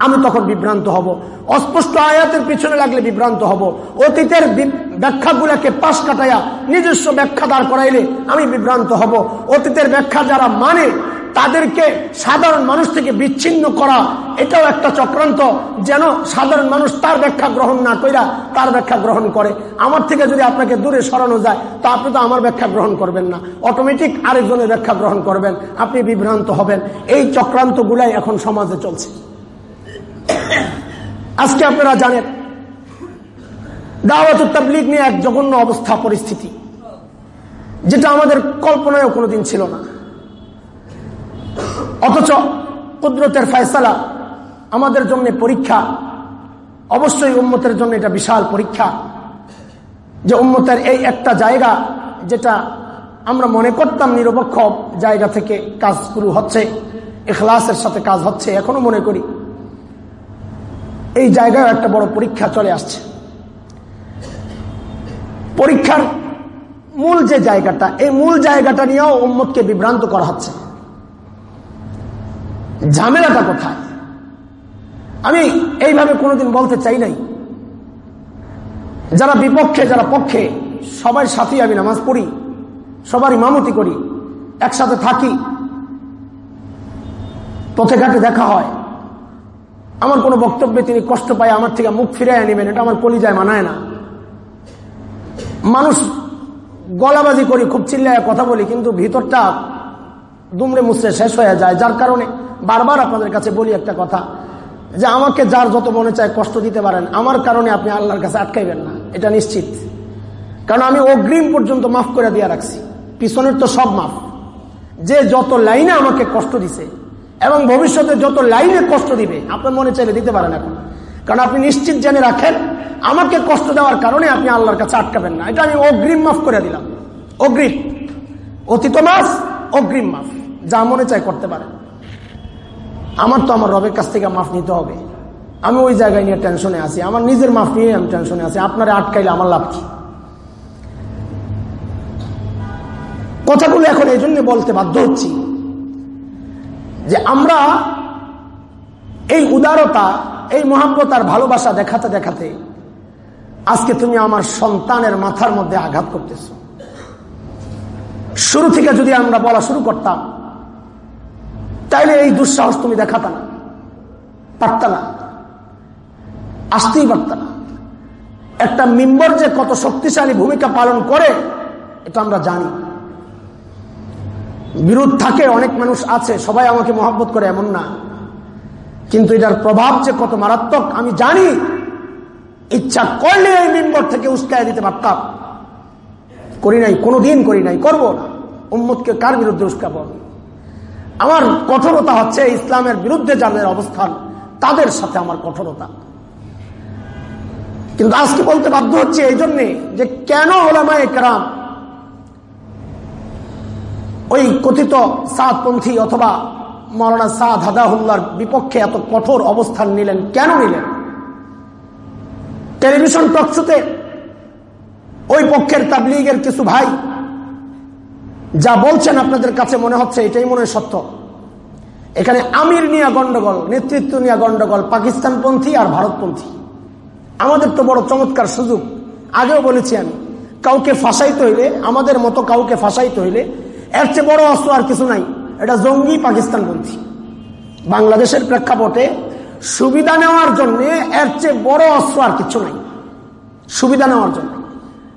Speaker 1: আমি তখন বিভ্রান্ত হব। অস্পষ্ট আয়াতের পিছনে লাগলে বিভ্রান্ত হব। অতীতের ব্যাখ্যাগুলাকে পাশ কাটাইয়া নিজস্ব ব্যাখ্যা দাঁড় করাইলে আমি বিভ্রান্ত হব। অতীতের ব্যাখ্যা যারা মানে তাদেরকে সাধারণ মানুষ থেকে বিচ্ছিন্ন করা, এটাও একটা চক্রান্ত যেন সাধারণ মানুষ তার ব্যাখ্যা গ্রহণ না কইরা তার ব্যাখ্যা গ্রহণ করে। আমার থেকে যদি আপনাকে দূরে সরানো যায়, তো আপনি তো আমার ব্যাখ্যা গ্রহণ করবেন না। অটোমেটিক আরেকজনের ব্যাখ্যা গ্রহণ করবেন। আপনি বিভ্রান্ত হবেন। এই চক্রান্ত গুলাই এখন সমাজে চলছে। আজকে আপনারা জানেন, দাওয়াত তাবলিগ নিয়ে এক জঘন্য অবস্থা, পরিস্থিতি, যেটা আমাদের কল্পনায়ও কোনোদিন ছিল না। অথচ কুদরতের ফয়সালা আমাদের জন্য পরীক্ষা, অবশ্যই উম্মতের জন্য এটা বিশাল পরীক্ষা, যে উম্মতের এই একটা জায়গা যেটা আমরা মনে করতাম নিরপেক্ষ জায়গা থেকে কাজ শুরু হচ্ছে, এখলাসের সাথে কাজ হচ্ছে, এখনও মনে করি। এই জায়গায় একটা বড় পরীক্ষা চলে আসছে। পরীক্ষার মূল যে জায়গাটা, এই মূল জায়গাটা নিয়েও উম্মতকে বিভ্রান্ত করা হচ্ছে। ঝামেলাটা কোথায়? আমি এইভাবে কোনোদিন বলতে চাই নাই। যারা বিপক্ষে, যারা পক্ষে, সবার সাথেই আমি নামাজ পড়ি সবার ইমামতি করি, একসাথে থাকি, পথে ঘাটে দেখা হয়। আমার কোনো বক্তব্যে তিনি কষ্ট পায়, আমার থেকে মুখ ফিরে নেবেন, এটা আমার কলিজায় মানায় না। মানুষ গলাবাজি করি, খুব চিল্লায় কথা বলি, কিন্তু ভিতরটা দুমড়ে মুচড়ে শেষ হয়ে যায়। যার কারণে বারবার আপনাদের কাছে বলি একটা কথা, যে আমাকে যার যত মনে চায় কষ্ট দিতে পারেন, আমার কারণে আপনি আল্লাহর কাছে আটকাইবেন না, এটা নিশ্চিত। কারণ আমি অগ্রিম পর্যন্ত মাফ করে দিয়ে রাখছি, পিছনের তো সব মাফ। যে যত লাইনে আমাকে কষ্ট দিছে এবং ভবিষ্যতে যত লাইনে কষ্ট দিবে, আপনার মনে চাইলে দিতে পারেন এখন। কারণ আপনি নিশ্চিত জেনে রাখেন, আমাকে কষ্ট দেওয়ার কারণে আপনি আল্লাহর কাছে আটকাবেন না। এটা আমি অগ্রিম মাফ করে দিলাম। অগ্রিম। অতীত মাস অগ্রিম মাফ। যা মনে চাই করতে পারেন আমার তো আমার রবের কাছ থেকে মাফ নিতে হবে। আমি ওই জায়গায় নিয়ে টেনশনে আছি। আমার নিজের মাফ নিয়ে আমি টেনশনে আছি। আপনারা আটকাইলে আমার লাভ কি? কথাগুলো এখন এই জন্য বলতে বাধ্য হচ্ছি। যে আমরা এই উদারতা, এই মহাব্বত আর ভালোবাসা দেখাতে দেখাতে আজকে তুমি আমার সন্তানের মাথার মধ্যে আঘাত করতেছ। শুরু থেকে যদি আমরা বলা শুরু করতাম, তাইলে এই দুঃসাহস তুমি দেখাত না, পারত না, আসতেই পারত না। একটা মিম্বর যে কত শক্তিশালী ভূমিকা পালন করে, এটা আমরা জানি। বিরোধ থাকে, অনেক মানুষ আছে, সবাই আমাকে মহাব্বত করে, এমন না। কিন্তু এটার প্রভাব যে কত মারাত্মক, আমি জানি। ইচ্ছা করলে এই মিম্বর থেকে উস্কায় দিতে পারতাম। করি নাই, কোনোদিন করি নাই, করব না। উম্মতকে কার বিরুদ্ধে উস্কাব আমার কঠোরতা হচ্ছে ইসলামের বিরুদ্ধে যাদের অবস্থান, তাদের সাথে আমার কঠোরতা। কিন্তু আজকে বলতে বাধ্য হচ্ছে এই জন্যে যে কেন ওলামায় কেরাম ওই কথিত সাদপন্থী অথবা মৌলানা সাদ হাদাহুল্লার বিপক্ষে এত কঠোর অবস্থান নিলেন, কেন নিলেন? টেলিভিশন টকশুতে ওই পক্ষের তাবলিগের কিছু ভাই যা বলছেন আপনাদের কাছে মনে হচ্ছে এটাই মনে সত্য। এখানে আমির নিয়ে গন্ডগোল, নেতৃত্ব নিয়ে গন্ডগোল, পাকিস্তানপন্থী আর ভারতপন্থী। আমাদের তো বড় চমৎকার সুযোগ। আগেও বলেছি আমি, কাউকে ফাঁসাইতে হইলে, আমাদের মতো কাউকে ফাঁসাইতে হইলে এর চেয়ে বড় অস্ত্র আর কিছু নাই। এটা জঙ্গি পাকিস্তানপন্থী বাংলাদেশের প্রেক্ষাপটে সুবিধা নেওয়ার জন্য এর চেয়ে বড় অস্ত্র আর কিছু নাই। সুবিধা নেওয়ার জন্য।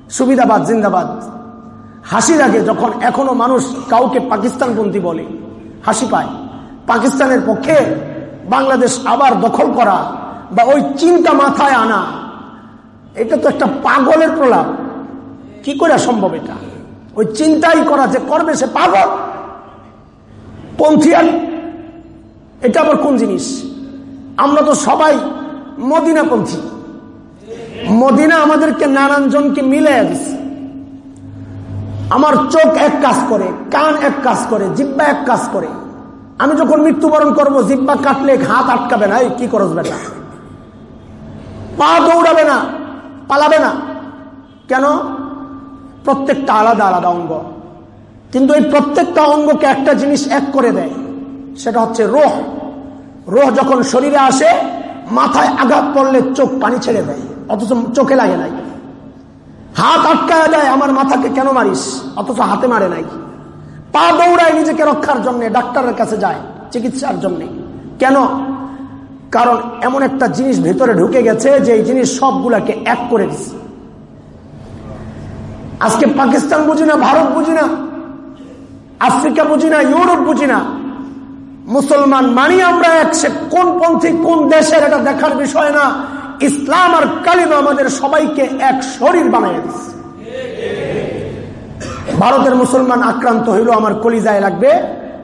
Speaker 1: সুবিধাবাদ, জিন্দাবাদ। হাসি লাগে যখন এখনও মানুষ কাউকে পাকিস্তানপন্থী বলে। হাসি পায়। পাকিস্তানের পক্ষে বাংলাদেশ আবার দখল করা বা ওই চিন্তা মাথায় আনা, এটা তো একটা পাগলের প্রলাপ। কি করে সম্ভব এটা? ওই চিন্তাই করা যে করবে সে পাগল। পন্থিয়ান এটা আবার কোন জিনিস? আমরা তো সবাই মদিনা মদিনাপন্থী। মদিনা আমাদেরকে নানান জনকে মিলে দিচ্ছে আমার চোখ এক কাজ করে, কান এক কাজ করে, জিব্বা এক কাজ করে। আমি যখন মৃত্যুবরণ করব, জিব্বা কাটলে হাত আটকাবে না। কি করস বেটা? পা দৌড়াবে না, পালাবে না। কেন? প্রত্যেকটা আলাদা আলাদা অঙ্গ। কিন্তু এই প্রত্যেকটা অঙ্গকে একটা জিনিস এক করে দেয়, সেটা হচ্ছে রোহ। রোহ যখন শরীরে আসে, মাথায় আঘাত পড়লে চোখ পানি ছেড়ে দেয়, অথচ চোখে লাগে নাই। হাত আটকায় দেয় আমার মাথাকে কেন মারিস? অথচ হাতে মারে নাই। পা দৌড়ায় নিজেকে রক্ষার জন্য, ডাক্তারের কাছে যায়, চিকিৎসার জন্য। কেন? কারণ এমন একটা জিনিস ভেতরে ঢুকে গেছে যে এই জিনিস সবগুলাকে এক করে দিচ্ছে আজকে পাকিস্তান বুঝি না, ভারত বুঝি না, আফ্রিকা বুঝি না, ইউরোপ বুঝি না। মুসলমান মানি আমরা এক, সে কোন পন্থী, কোন দেশের এটা দেখার বিষয় না। ইসলাম আর কালিমা আমাদের সবাইকে এক শরীর বানাই দিচ্ছে ভারতের মুসলমান আক্রান্ত হইল আমার কলিজায় লাগবে,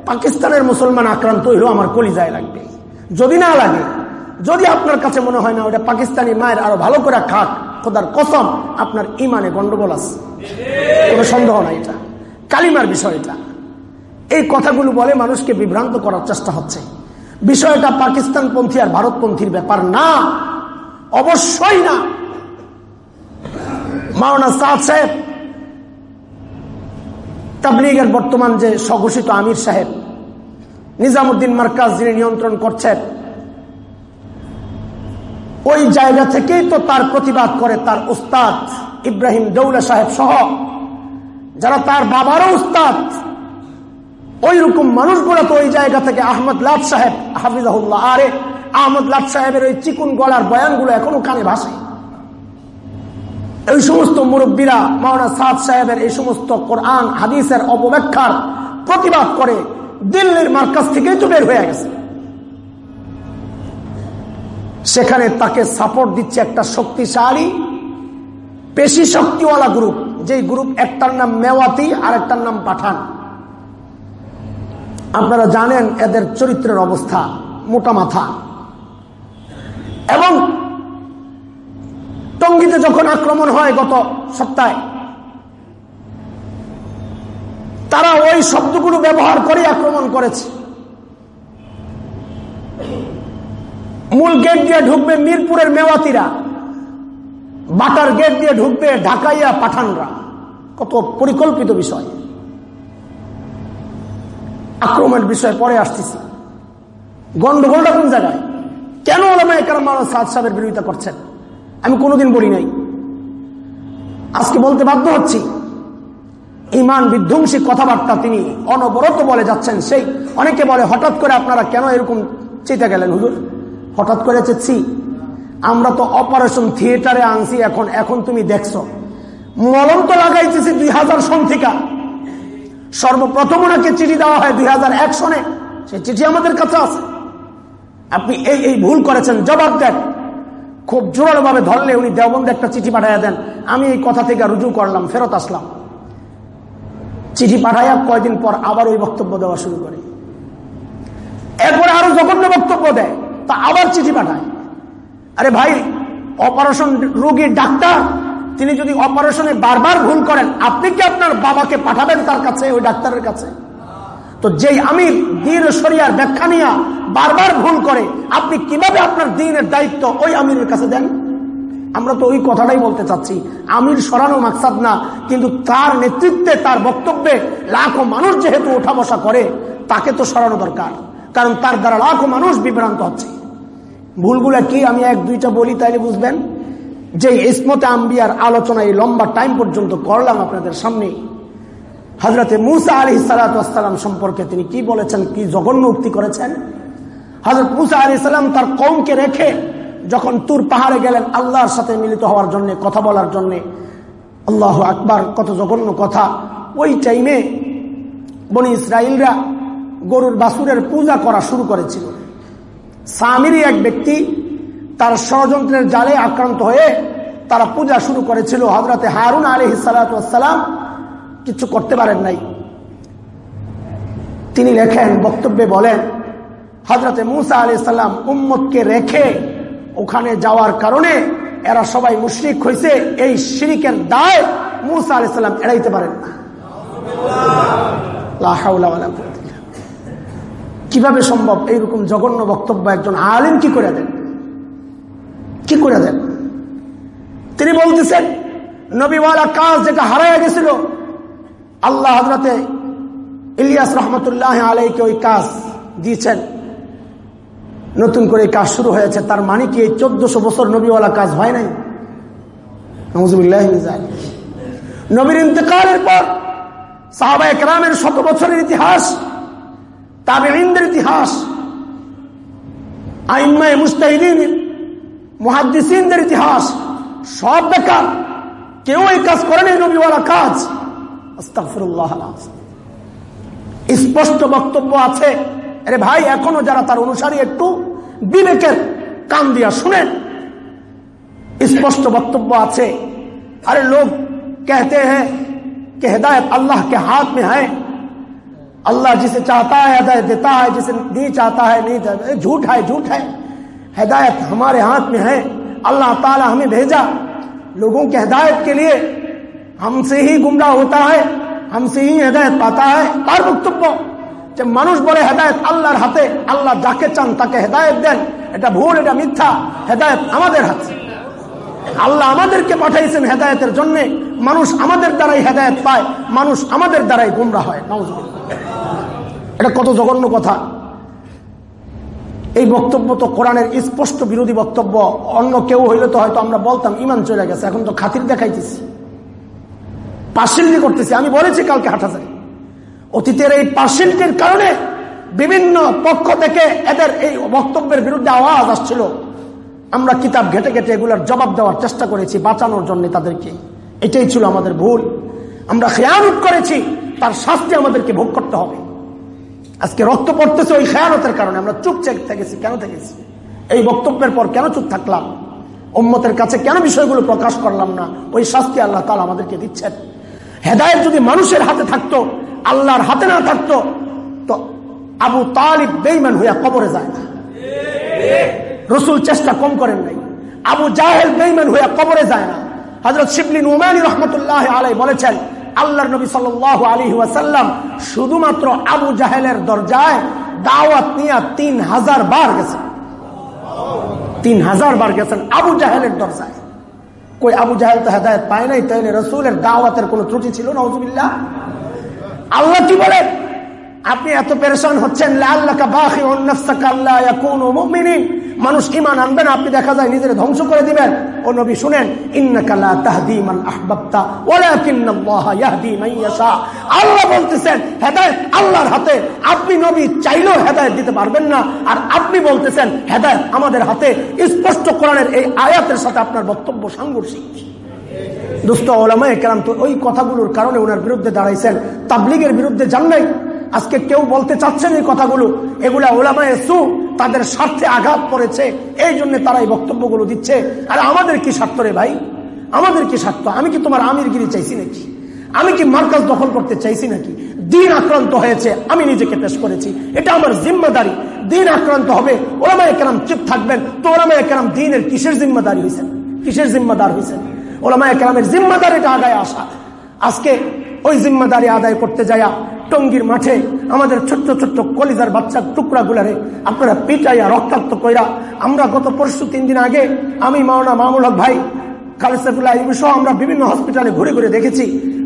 Speaker 1: পাকিস্তানের মুসলমান আক্রান্ত হইল আমার কলিজায় লাগবে। যদি না লাগে, যদি আপনার কাছে মনে হয় না ওটা পাকিস্তানি মায়ের আরও ভালো করে খাক খোদার কসম, আপনার ইমানে গন্ডগোল আছে। কোনো সন্দেহ নাই এটা। কালিমার বিষয় এটা। এই কথাগুলো বলে মানুষকে বিভ্রান্ত করার চেষ্টা হচ্ছে। বিষয়টা পাকিস্তানপন্থী আর ভারতপন্থীর ব্যাপার না। অবশ্যই না। মাওনা সাহেব, তাবলিগের বর্তমান যে স্বঘোষিত আমির সাহেব, নিজামুদ্দিন মার্কাজ যিনি নিয়ন্ত্রণ করছেন ওই জায়গা থেকেই তো তার প্রতিবাদ করে তার উস্তাদ ইব্রাহিম দৌলা সাহেব সহ। যারা তার বাবারও উস্তাদ। ওই রকম মানুষগুলো তো ওই জায়গা থেকে আহমদ লাট সাহেব, হাফিজাহুল্লাহ, আরে আহমদ লাট সাহেবের ওই চিকুন গলার বয়ানগুলো এখনও কানে ভাসে। এই সমস্ত মুরব্বীরা মাওনা সাদ সাহেবের এই সমস্ত কোরআন, হাদিসের অপব্যাখ্যার প্রতিবাদ করে দিল্লির মার্কাজ থেকেই তো বের হয়ে গেছে। সেখানে তাকে সাপোর্ট দিচ্ছে একটা শক্তিশালী, পেশি শক্তিওয়ালা গ্রুপ যে গ্রুপ একটার নাম মেওয়াতি আর একটার নাম পাঠান। আপনারা জানেন এদের চরিত্রের অবস্থা, মোটা মাথা। এবং টঙ্গিতে যখন আক্রমণ হয় গত সপ্তাহে, তারা ওই শব্দগুলো ব্যবহার করে আক্রমণ করেছে। মূল গেট দিয়ে ঢুকবে মিরপুরের মেওয়াতিরা। বাটার গেট দিয়ে ঢুকবে ঢাকাইয়া পাঠানরা। কত পরিকল্পিত বিষয়। আক্রমণের বিষয় পরে আসতেছি। গন্ডগোলটা কোন জায়গায়? কেন ওলামায় কারণ মানুষ সাদ সাহেবের বিরোধিতা করছেন? আমি কোনোদিন বলি নাই। আজকে বলতে বাধ্য হচ্ছি, ইমান বিধ্বংসী কথাবার্তা তিনি অনবরত বলে যাচ্ছেন। সেই অনেকে বলে, হঠাৎ করে আপনারা কেন এরকম চেতে গেলেন হুজুর? হঠাৎ করে চেয়েছি আমরা তো অপারেশন থিয়েটারে আনছি, এখন এখন তুমি দেখছ। মলম তো লাগাইতেছি দুই হাজার সন থেকে। সর্বপ্রথম ওনাকে চিঠি দেওয়া হয় দুই হাজার এক সনে। সেই চিঠি আমাদের কাছে আছে। আপনি এই এই ভুল করেছেন, জবাব দেন। খুব জোরালো ভাবে ধরলে উনি দেওবন্দে একটা চিঠি পাঠাইয়া দেন। আমি এই কথা থেকে রুজু করলাম, ফেরত আসলাম। চিঠি পাঠাইয়া কয়দিন পর আবার ওই বক্তব্য দেওয়া শুরু করে। এরপরে আরও জঘন্য বক্তব্য দেয়। তা আবার চিঠি পাঠায়। আরে ভাই, অপারেশন রোগীর ডাক্তার, তিনি যদি অপারেশনে বারবার ভুল করেন, আপনি কি আপনার বাবাকে পাঠাবেন তার কাছে, ওই ডাক্তারের কাছে? তো যেই আমির দিন শরিয়ার ব্যাখ্যা নিয়ে বারবার ভুল করে, আপনি কীভাবে আপনার দিনের দায়িত্ব ওই আমিরের কাছে দেন? আমরা তো ওই কথাটাই বলতে চাচ্ছি। আমির সরানো মাকসাদ না, কিন্তু তার নেতৃত্বে, তার বক্তব্যে লাখো মানুষ যেহেতু ওঠা বসা করে, তাকে তো সরানো দরকার। কারণ তার দ্বারা লাখো মানুষ বিভ্রান্ত হচ্ছে। ভুলগুলা কি আমি এক, দুইটা বলি তাইলে বুঝবেন? যে ইসমতে আম্বিয়ার আলোচনা এই লম্বা টাইম পর্যন্ত করলাম আপনাদের সামনে হজরতে মুসা আলি সালাতাম সম্পর্কে তিনি কি বলেছেন, কি জঘন্য উক্তি করেছেন? হজরত মুসা আলি সাল্লাম তার কমকে রেখে যখন তুর পাহাড়ে গেলেন আল্লাহর সাথে মিলিত হওয়ার জন্য, কথা বলার জন্য, আল্লাহ আকবার, কত জঘন্য কথা। ওই টাইমে বনি ইসরায়েলরা গরুর বাসুরের পূজা করা শুরু করেছিল। সামিরি এক ব্যক্তি তার ষড়যন্ত্রের জালে আক্রান্ত হয়ে তারা পূজা শুরু করেছিল হজরতে হারুন আলী সালাম কিছু করতে পারেন নাই। তিনি লেখেন, বক্তব্যে বলেন হজরতে মুসা আলি সাল্লাম উম্মতকে রেখে ওখানে যাওয়ার কারণে এরা সবাই মুশরিক হয়েছে এই শিরিকের দায় মুসা আলি সাল্লাম এড়াইতে পারেন না। কীভাবে সম্ভব এইরকম জঘন্য বক্তব্য একজন আলিম কি করে দেন? কি করে দেন? তিনি বলতেছেন, নবীওয়ালা কাজ যেটা হারাইয়া গেছিল, আল্লাহ হজরতে ইলিয়াস রহমতুল্লাহ আলাইকে ওই কাজ দিয়েছেন। নতুন করে কাজ শুরু হয়েছে। তার মানে কি এই চোদ্দশো বছর নবীওয়ালা কাজ হয় নাই? নবীর ইন্তকালের পর সাহাবা একরামের শত বছরের ইতিহাস তাবেইনদের ইতিহাস আইনমায় মুস্তাহিদিন মহাদ্দিসিনদের ইতিহাস, সব বেকার। কেউ এই কাজ করেনি, নবীওয়ালা কাজ। স্পষ্ট বক্তব্য আছে। আরে ভাই, এখনও যারা তার অনুসারী একটু বিবেকের কান দিয়া শুনেন, স্পষ্ট বক্তব্য আছে। আরে লোক, কেহতে হেদায়ত আল্লাহ কে হাত মে হ্যাঁ। अल्लाह जिसे चाहता है हिदायत देता है जिसे नहीं चाहता है नहीं झूठ है झूठ है हिदायत हमारे हाथ में है अल्लाह ताला हमें भेजा लोगों के हिदायत के लिए हमसे ही गुमराह होता है हमसे ही হেদায়ত পাতা হয় তার বক্তব্য যে মানুষ বলে হেদায়ত আল্লাহর হাতে আল্লাহ যাকে চান তাকে হেদায়ত দেন এটা ভুল এটা মিথ্যা হেদায়ত আমাদের হাতে আল্লাহ আমাদেরকে পাঠাইছেন হেদায়তের জন্য। মানুষ আমাদের দ্বারাই হেদায়ত পায়, মানুষ আমাদের দ্বারাই গুমরা হয়। এটা কত জঘন্য কথা। এই বক্তব্য তো কোরআনের স্পষ্ট বিরোধী বক্তব্য। অন্য কেউ হইলে তো হয়তো আমরা বলতাম, ইমান চলে গেছে, এখন তো খাতির দেখাইতেছি। পার্সেন্টি করতেছি, আমি বলেছি কালকে হাটাজারি অতীতের এই পার্সেন্টির কারণে বিভিন্ন পক্ষ থেকে এদের এই বক্তব্যের বিরুদ্ধে আওয়াজ আসছিল। আমরা কিতাব ঘেটে ঘেটে এগুলোর জবাব দেওয়ার চেষ্টা করেছি, বাঁচানোর জন্য তাদেরকে। এটাই ছিল আমাদের ভুল। আমরা খেয়ানত করেছি, তার শাস্তি আমাদেরকে ভোগ করতে হবে। আজকে রক্ত পড়তেছে ওই খেয়ানতের কারণে, আমরা চুপ চেক থেকেছি, কেন থেকেছি? এই বক্তব্যের পর কেন চুপ থাকলাম? ওম্মতের কাছে কেন বিষয়গুলো প্রকাশ করলাম না? ওই শাস্তি আল্লাহ তালা আমাদেরকে দিচ্ছেন। হেদায়ত যদি মানুষের হাতে থাকতো, আল্লাহর হাতে না থাকতো, তো আবু তালিব বেইমান হইয়া কবরে যায় না। রসুল চেষ্টা কম করেন নাই। আবু জাহেল বেইমান হইয়া কবরে যায় না। হজরত শিবলিন উমানী রহমতুল্লাহ আলাই বলেছেন, আল্লাহর নবী সাল আলী ওয়াসাল্লাম শুধুমাত্র আবু জাহেলের দরজায় দাওয়াত নিয়ে তিন হাজার বার গেছেন। তিন হাজার বার গেছেন আবু জাহেলের দরজায়। কই আবু জাহেল তো হেদায়ত পায় নাই, তাইলে রসুলের দাওয়াতের কোন ত্রুটি ছিল নজুবিল্লা আল্লাহ কি বলেন? আপনি এত পেরেশান হচ্ছেন মানুষ ইমান আনবেন আপনি দেখা যায় নিজের ধ্বংস করে দিবেন। ও নবী শুনেন আল্লাহ বলতেছেন, হেদায়ত আল্লাহর হাতে। আপনি নবী চাইলেও হেদায়ত দিতে পারবেন না। আর আপনি বলতেছেন, হেদায়ত আমাদের হাতে। স্পষ্ট কোরআনের এই আয়াতের সাথে আপনার বক্তব্য সাংঘর্ষিক। দুস্থ ওলামায় কেরাম তো ওই কথাগুলোর কারণে ওনার বিরুদ্ধে দাঁড়াইছেন। তাবলিগের বিরুদ্ধে যান নাই। আজকে কেউ বলতে চাচ্ছেন এই কথাগুলো। এগুলা ওলামায় সু তাদের স্বার্থে আঘাত পড়েছে এই জন্য তারা এই বক্তব্যগুলো দিচ্ছে। আর আমাদের কি স্বার্থ রে ভাই? আমাদের কি স্বার্থ? আমি কি তোমার আমিরগিরি চাইছি নাকি? আমি কি মার্কাজ দখল করতে চাইছি নাকি? দিন আক্রান্ত হয়েছে, আমি নিজেকে পেশ করেছি। এটা আমার জিম্মাদারি। দিন আক্রান্ত হবে ওরামায় কেরাম চুপ থাকবেন। তো ওরামায় কেরাম দিনের কিসের জিম্মাদারি হয়েছেন কিসের জিম্মাদার হয়েছেন ওলামায় কেরামের জিম্মাদারিটা আগায় আসা। আজকে ওই জিম্মাদারি আদায় করতে যায়া টঙ্গির মাঠে আমাদের ছোট্ট ছোট্ট কলিজার বাচ্চার টুকরা গুলারে আপনারা পিটাইয়া রক্তাক্ত কইরা, আমরা গত পরশু তিন দিন আগে আমি, মাওনা মামুল হক ভাই আমরা বিভিন্ন হসপিটালে ঘুরে ঘুরে দেখেছি,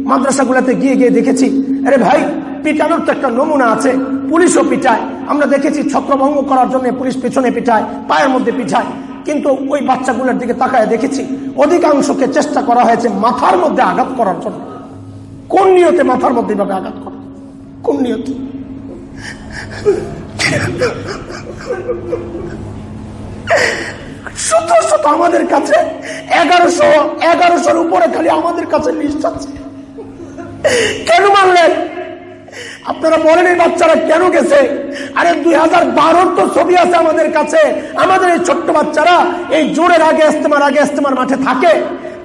Speaker 1: মাদ্রাসাগুলোতে গিয়ে গিয়ে দেখেছি। আরে ভাই, পিটানোর তো একটা নমুনা আছে, পুলিশও পিটায়। আমরা দেখেছি ছত্রভঙ্গ করার জন্য পুলিশ পেছনে পিঠায় পায়ের মধ্যে পিঠায়। কিন্তু ওই বাচ্চাগুলোর দিকে তাকায় দেখেছি, অধিকাংশকে চেষ্টা করা হয়েছে মাথার মধ্যে আঘাত করার জন্য। কোন নিয়তে মাথার মধ্যে ভাবে আঘাত করা? কোন নিয়তে? শত শত আমাদের কাছে এগারোশো, এগারোশোর উপরে খালি আমাদের কাছে লিস্ট আছে। কেন মানলেন? আপনারা বলেন এই বাচ্চারা কেন গেছে? আরে দুই হাজার বারোর তো ছবি আছে আমাদের কাছে। আমাদের এই ছোট্ট বাচ্চারা এই জোরের আগে আগে মাঠে থাকে।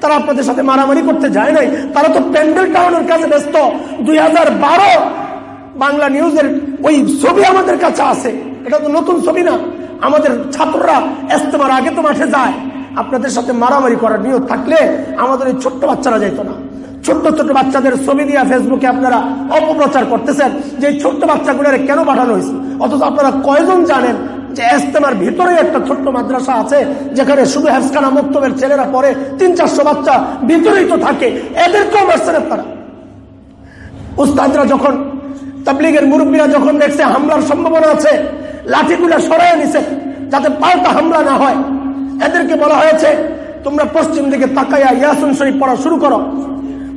Speaker 1: তারা আপনাদের সাথে মারামারি করতে যায় নাই। তারা তো প্যান্ডেল টাউনের কাছে ব্যস্ত। দুই বাংলা নিউজের ওই ছবি আমাদের কাছে আছে। এটা তো নতুন ছবি না। আমাদের ছাত্ররা এস্তেমার আগে তো মাঠে যায়। আপনাদের সাথে মারামারি করার নিয়োগ থাকলে আমাদের এই ছোট্ট বাচ্চারা যাইতো না। ছোট্ট ছোট্ট বাচ্চাদের ছবি দিয়া ফেসবুকে আপনারা অপপ্রচার করতেছেন যে ছোট্ট বাচ্চাগুলোর কেন পাঠানো হয়েছে? অথচ আপনারা কয়জন জানেন যে এস্তেমার ভিতরে একটা ছোট্ট মাদ্রাসা আছে, যেখানে শুধু হেফখানা মক্তবের ছেলেরা পরে তিন চারশো বাচ্চা ভিতরেই তো থাকে। এদেরকেও মারছেন আপনারা উস্তাদরা যখন, তাবলিগের মুরব্বীরা যখন দেখছে হামলার সম্ভাবনা আছে লাঠিগুলা সরাই নিছে, যাতে পাল্টা হামলা না হয়, এদেরকে বলা হয়েছে, তোমরা পশ্চিম দিকে তাকাইয়া ইয়াসিন শরীফ পড়া শুরু করো।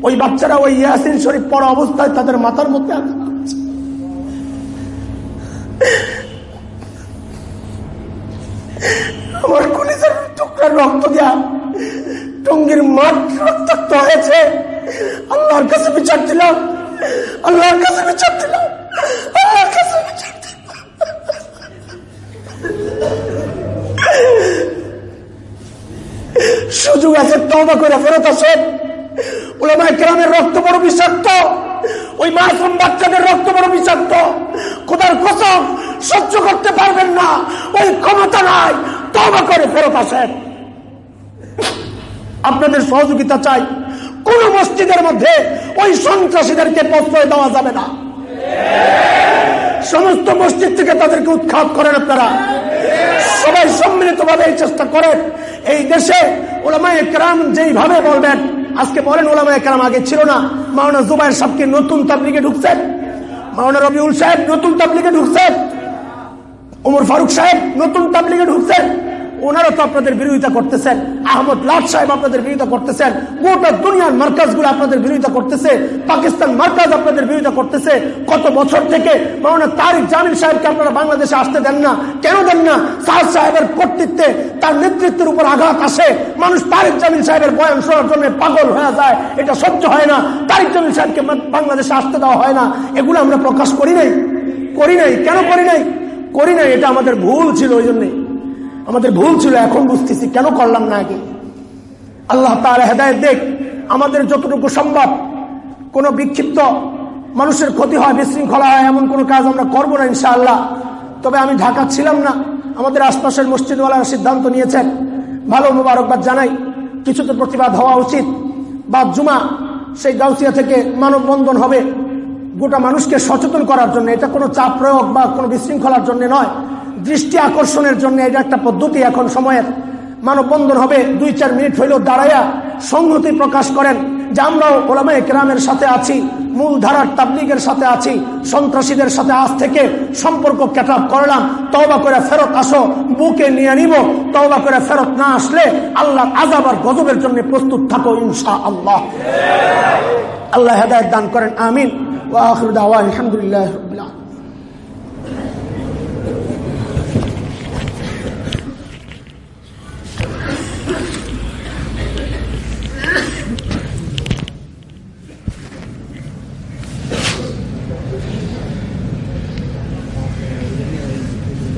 Speaker 1: ওই বাচ্চারা ওই ইয়াসিন শরীফ পড়া অবস্থায় তাদের মাথার মধ্যে আমার কলিজার টুকরার রক্ত দেয়া টঙ্গির মাঠ রক্তাক্ত হয়েছে। আল্লাহর কাছে বিচার দিলাম। আল্লাহর কাছে বিচার দিলাম। আল্লাহর কাছে বিচার সুযোগ আছে তবা করে ফেরত আসেন। ওলামায় গ্রামের রক্ত বড় বিষাক্ত। ওই মাসুম বাচ্চাদের রক্ত বড় বিষাক্ত। কোথার কসম, সহ্য করতে পারবেন না। ওই ক্ষমতা নাই। তবা করে ফেরত আসেন। আপনাদের সহযোগিতা চাই। কোন মসজিদের মধ্যে ওই সন্ত্রাসীদেরকে প্রশ্রয় দেওয়া যাবে না। সমস্ত মসজিদ থেকে তাদেরকে উৎখাত করেন আপনারা। সবাই সম্মিলিত ভাবে এই চেষ্টা করেন। এই দেশে ওরা ওলামায় ক্রাম যেইভাবে বলবেন আজকে বলেন ওলামা একরাম আগে ছিল না। মাওনা জুবাইর সাহেবকে নতুন তাবলিগে ঢুকছেন। মাওনা রবিউল সাহেব নতুন তাবলিগে ঢুকছেন। উমর ফারুক সাহেব নতুন তাবলিগে ঢুকছেন। ওনারা তো আপনাদের বিরোধিতা করতেছেন, আহমদ লাট সাহেব আপনাদের বিরোধিতা করতেছেন, গোটা দুনিয়ার মার্কাজগুলো আপনাদের বিরোধিতা করতেছে, পাকিস্তান মার্কাজ আপনাদের বিরোধিতা করতেছে, কত বছর থেকে মাওনা তারিক জামিল সাহেবকে আপনারা বাংলাদেশে আসতে দেন না, কেন দেন না? সাহদ সাহেবের কর্তৃত্বে তার নেতৃত্বের উপর আঘাত আসে, মানুষ তারিক জামিল সাহেবের বয়ান শোনার জন্য পাগল হয়ে যায়, এটা সহ্য হয় না, তারিক জামিল সাহেবকে বাংলাদেশে আসতে দেওয়া হয় না, এগুলো আমরা প্রকাশ করি নাই করি নাই, কেন করি নাই? করি নাই, এটা আমাদের ভুল ছিল ওই জন্যই আমাদের ভুল ছিল, এখন বুঝতেছি, কেন করলাম না আগে? আল্লাহ তার হেদায়ত দেখ, আমাদের যতটুকু সম্ভব কোন বিক্ষিপ্ত মানুষের ক্ষতি হয়, বিশৃঙ্খলা হয়, এমন কোন কাজ আমরা করব না ইনশাআল্লাহ। তবে আমি ঢাকা ছিলাম না, আমাদের আশপাশের মসজিদওয়ালারা সিদ্ধান্ত নিয়েছেন, ভালো মোবারকবাদ জানাই, কিছু তো প্রতিবাদ হওয়া উচিত। বা জুমা, সেই গাউসিয়া থেকে মানববন্ধন হবে, গোটা মানুষকে সচেতন করার জন্য, এটা কোনো চাপ প্রয়োগ বা কোনো বিশৃঙ্খলার জন্য নয়। দৃষ্টি আকর্ষণের জন্য এটা একটা পদ্ধতি। এখন সময়ের মানববন্ধন হবে। দুই চার মিনিট হইলেও দাঁড়াইয়া সংহতি প্রকাশ করেন। যে আমরাও ওলামা একরামের সাথে আছি মূল ধারার তাবলিগের সাথে আছি, সন্ত্রাসীদের সাথে আজ থেকে সম্পর্ক ক্যাটাপ করলাম। তওবা করে ফেরত আসো, বুকে নিয়ে নিব। তওবা করে ফেরত না আসলে আল্লাহ আজাব আর গজবের জন্য প্রস্তুত থাকো ইনশা আল্লাহ আল্লাহ হেদায়ত দান করেন, আমিন। ওয়া আলহামদুলিল্লাহ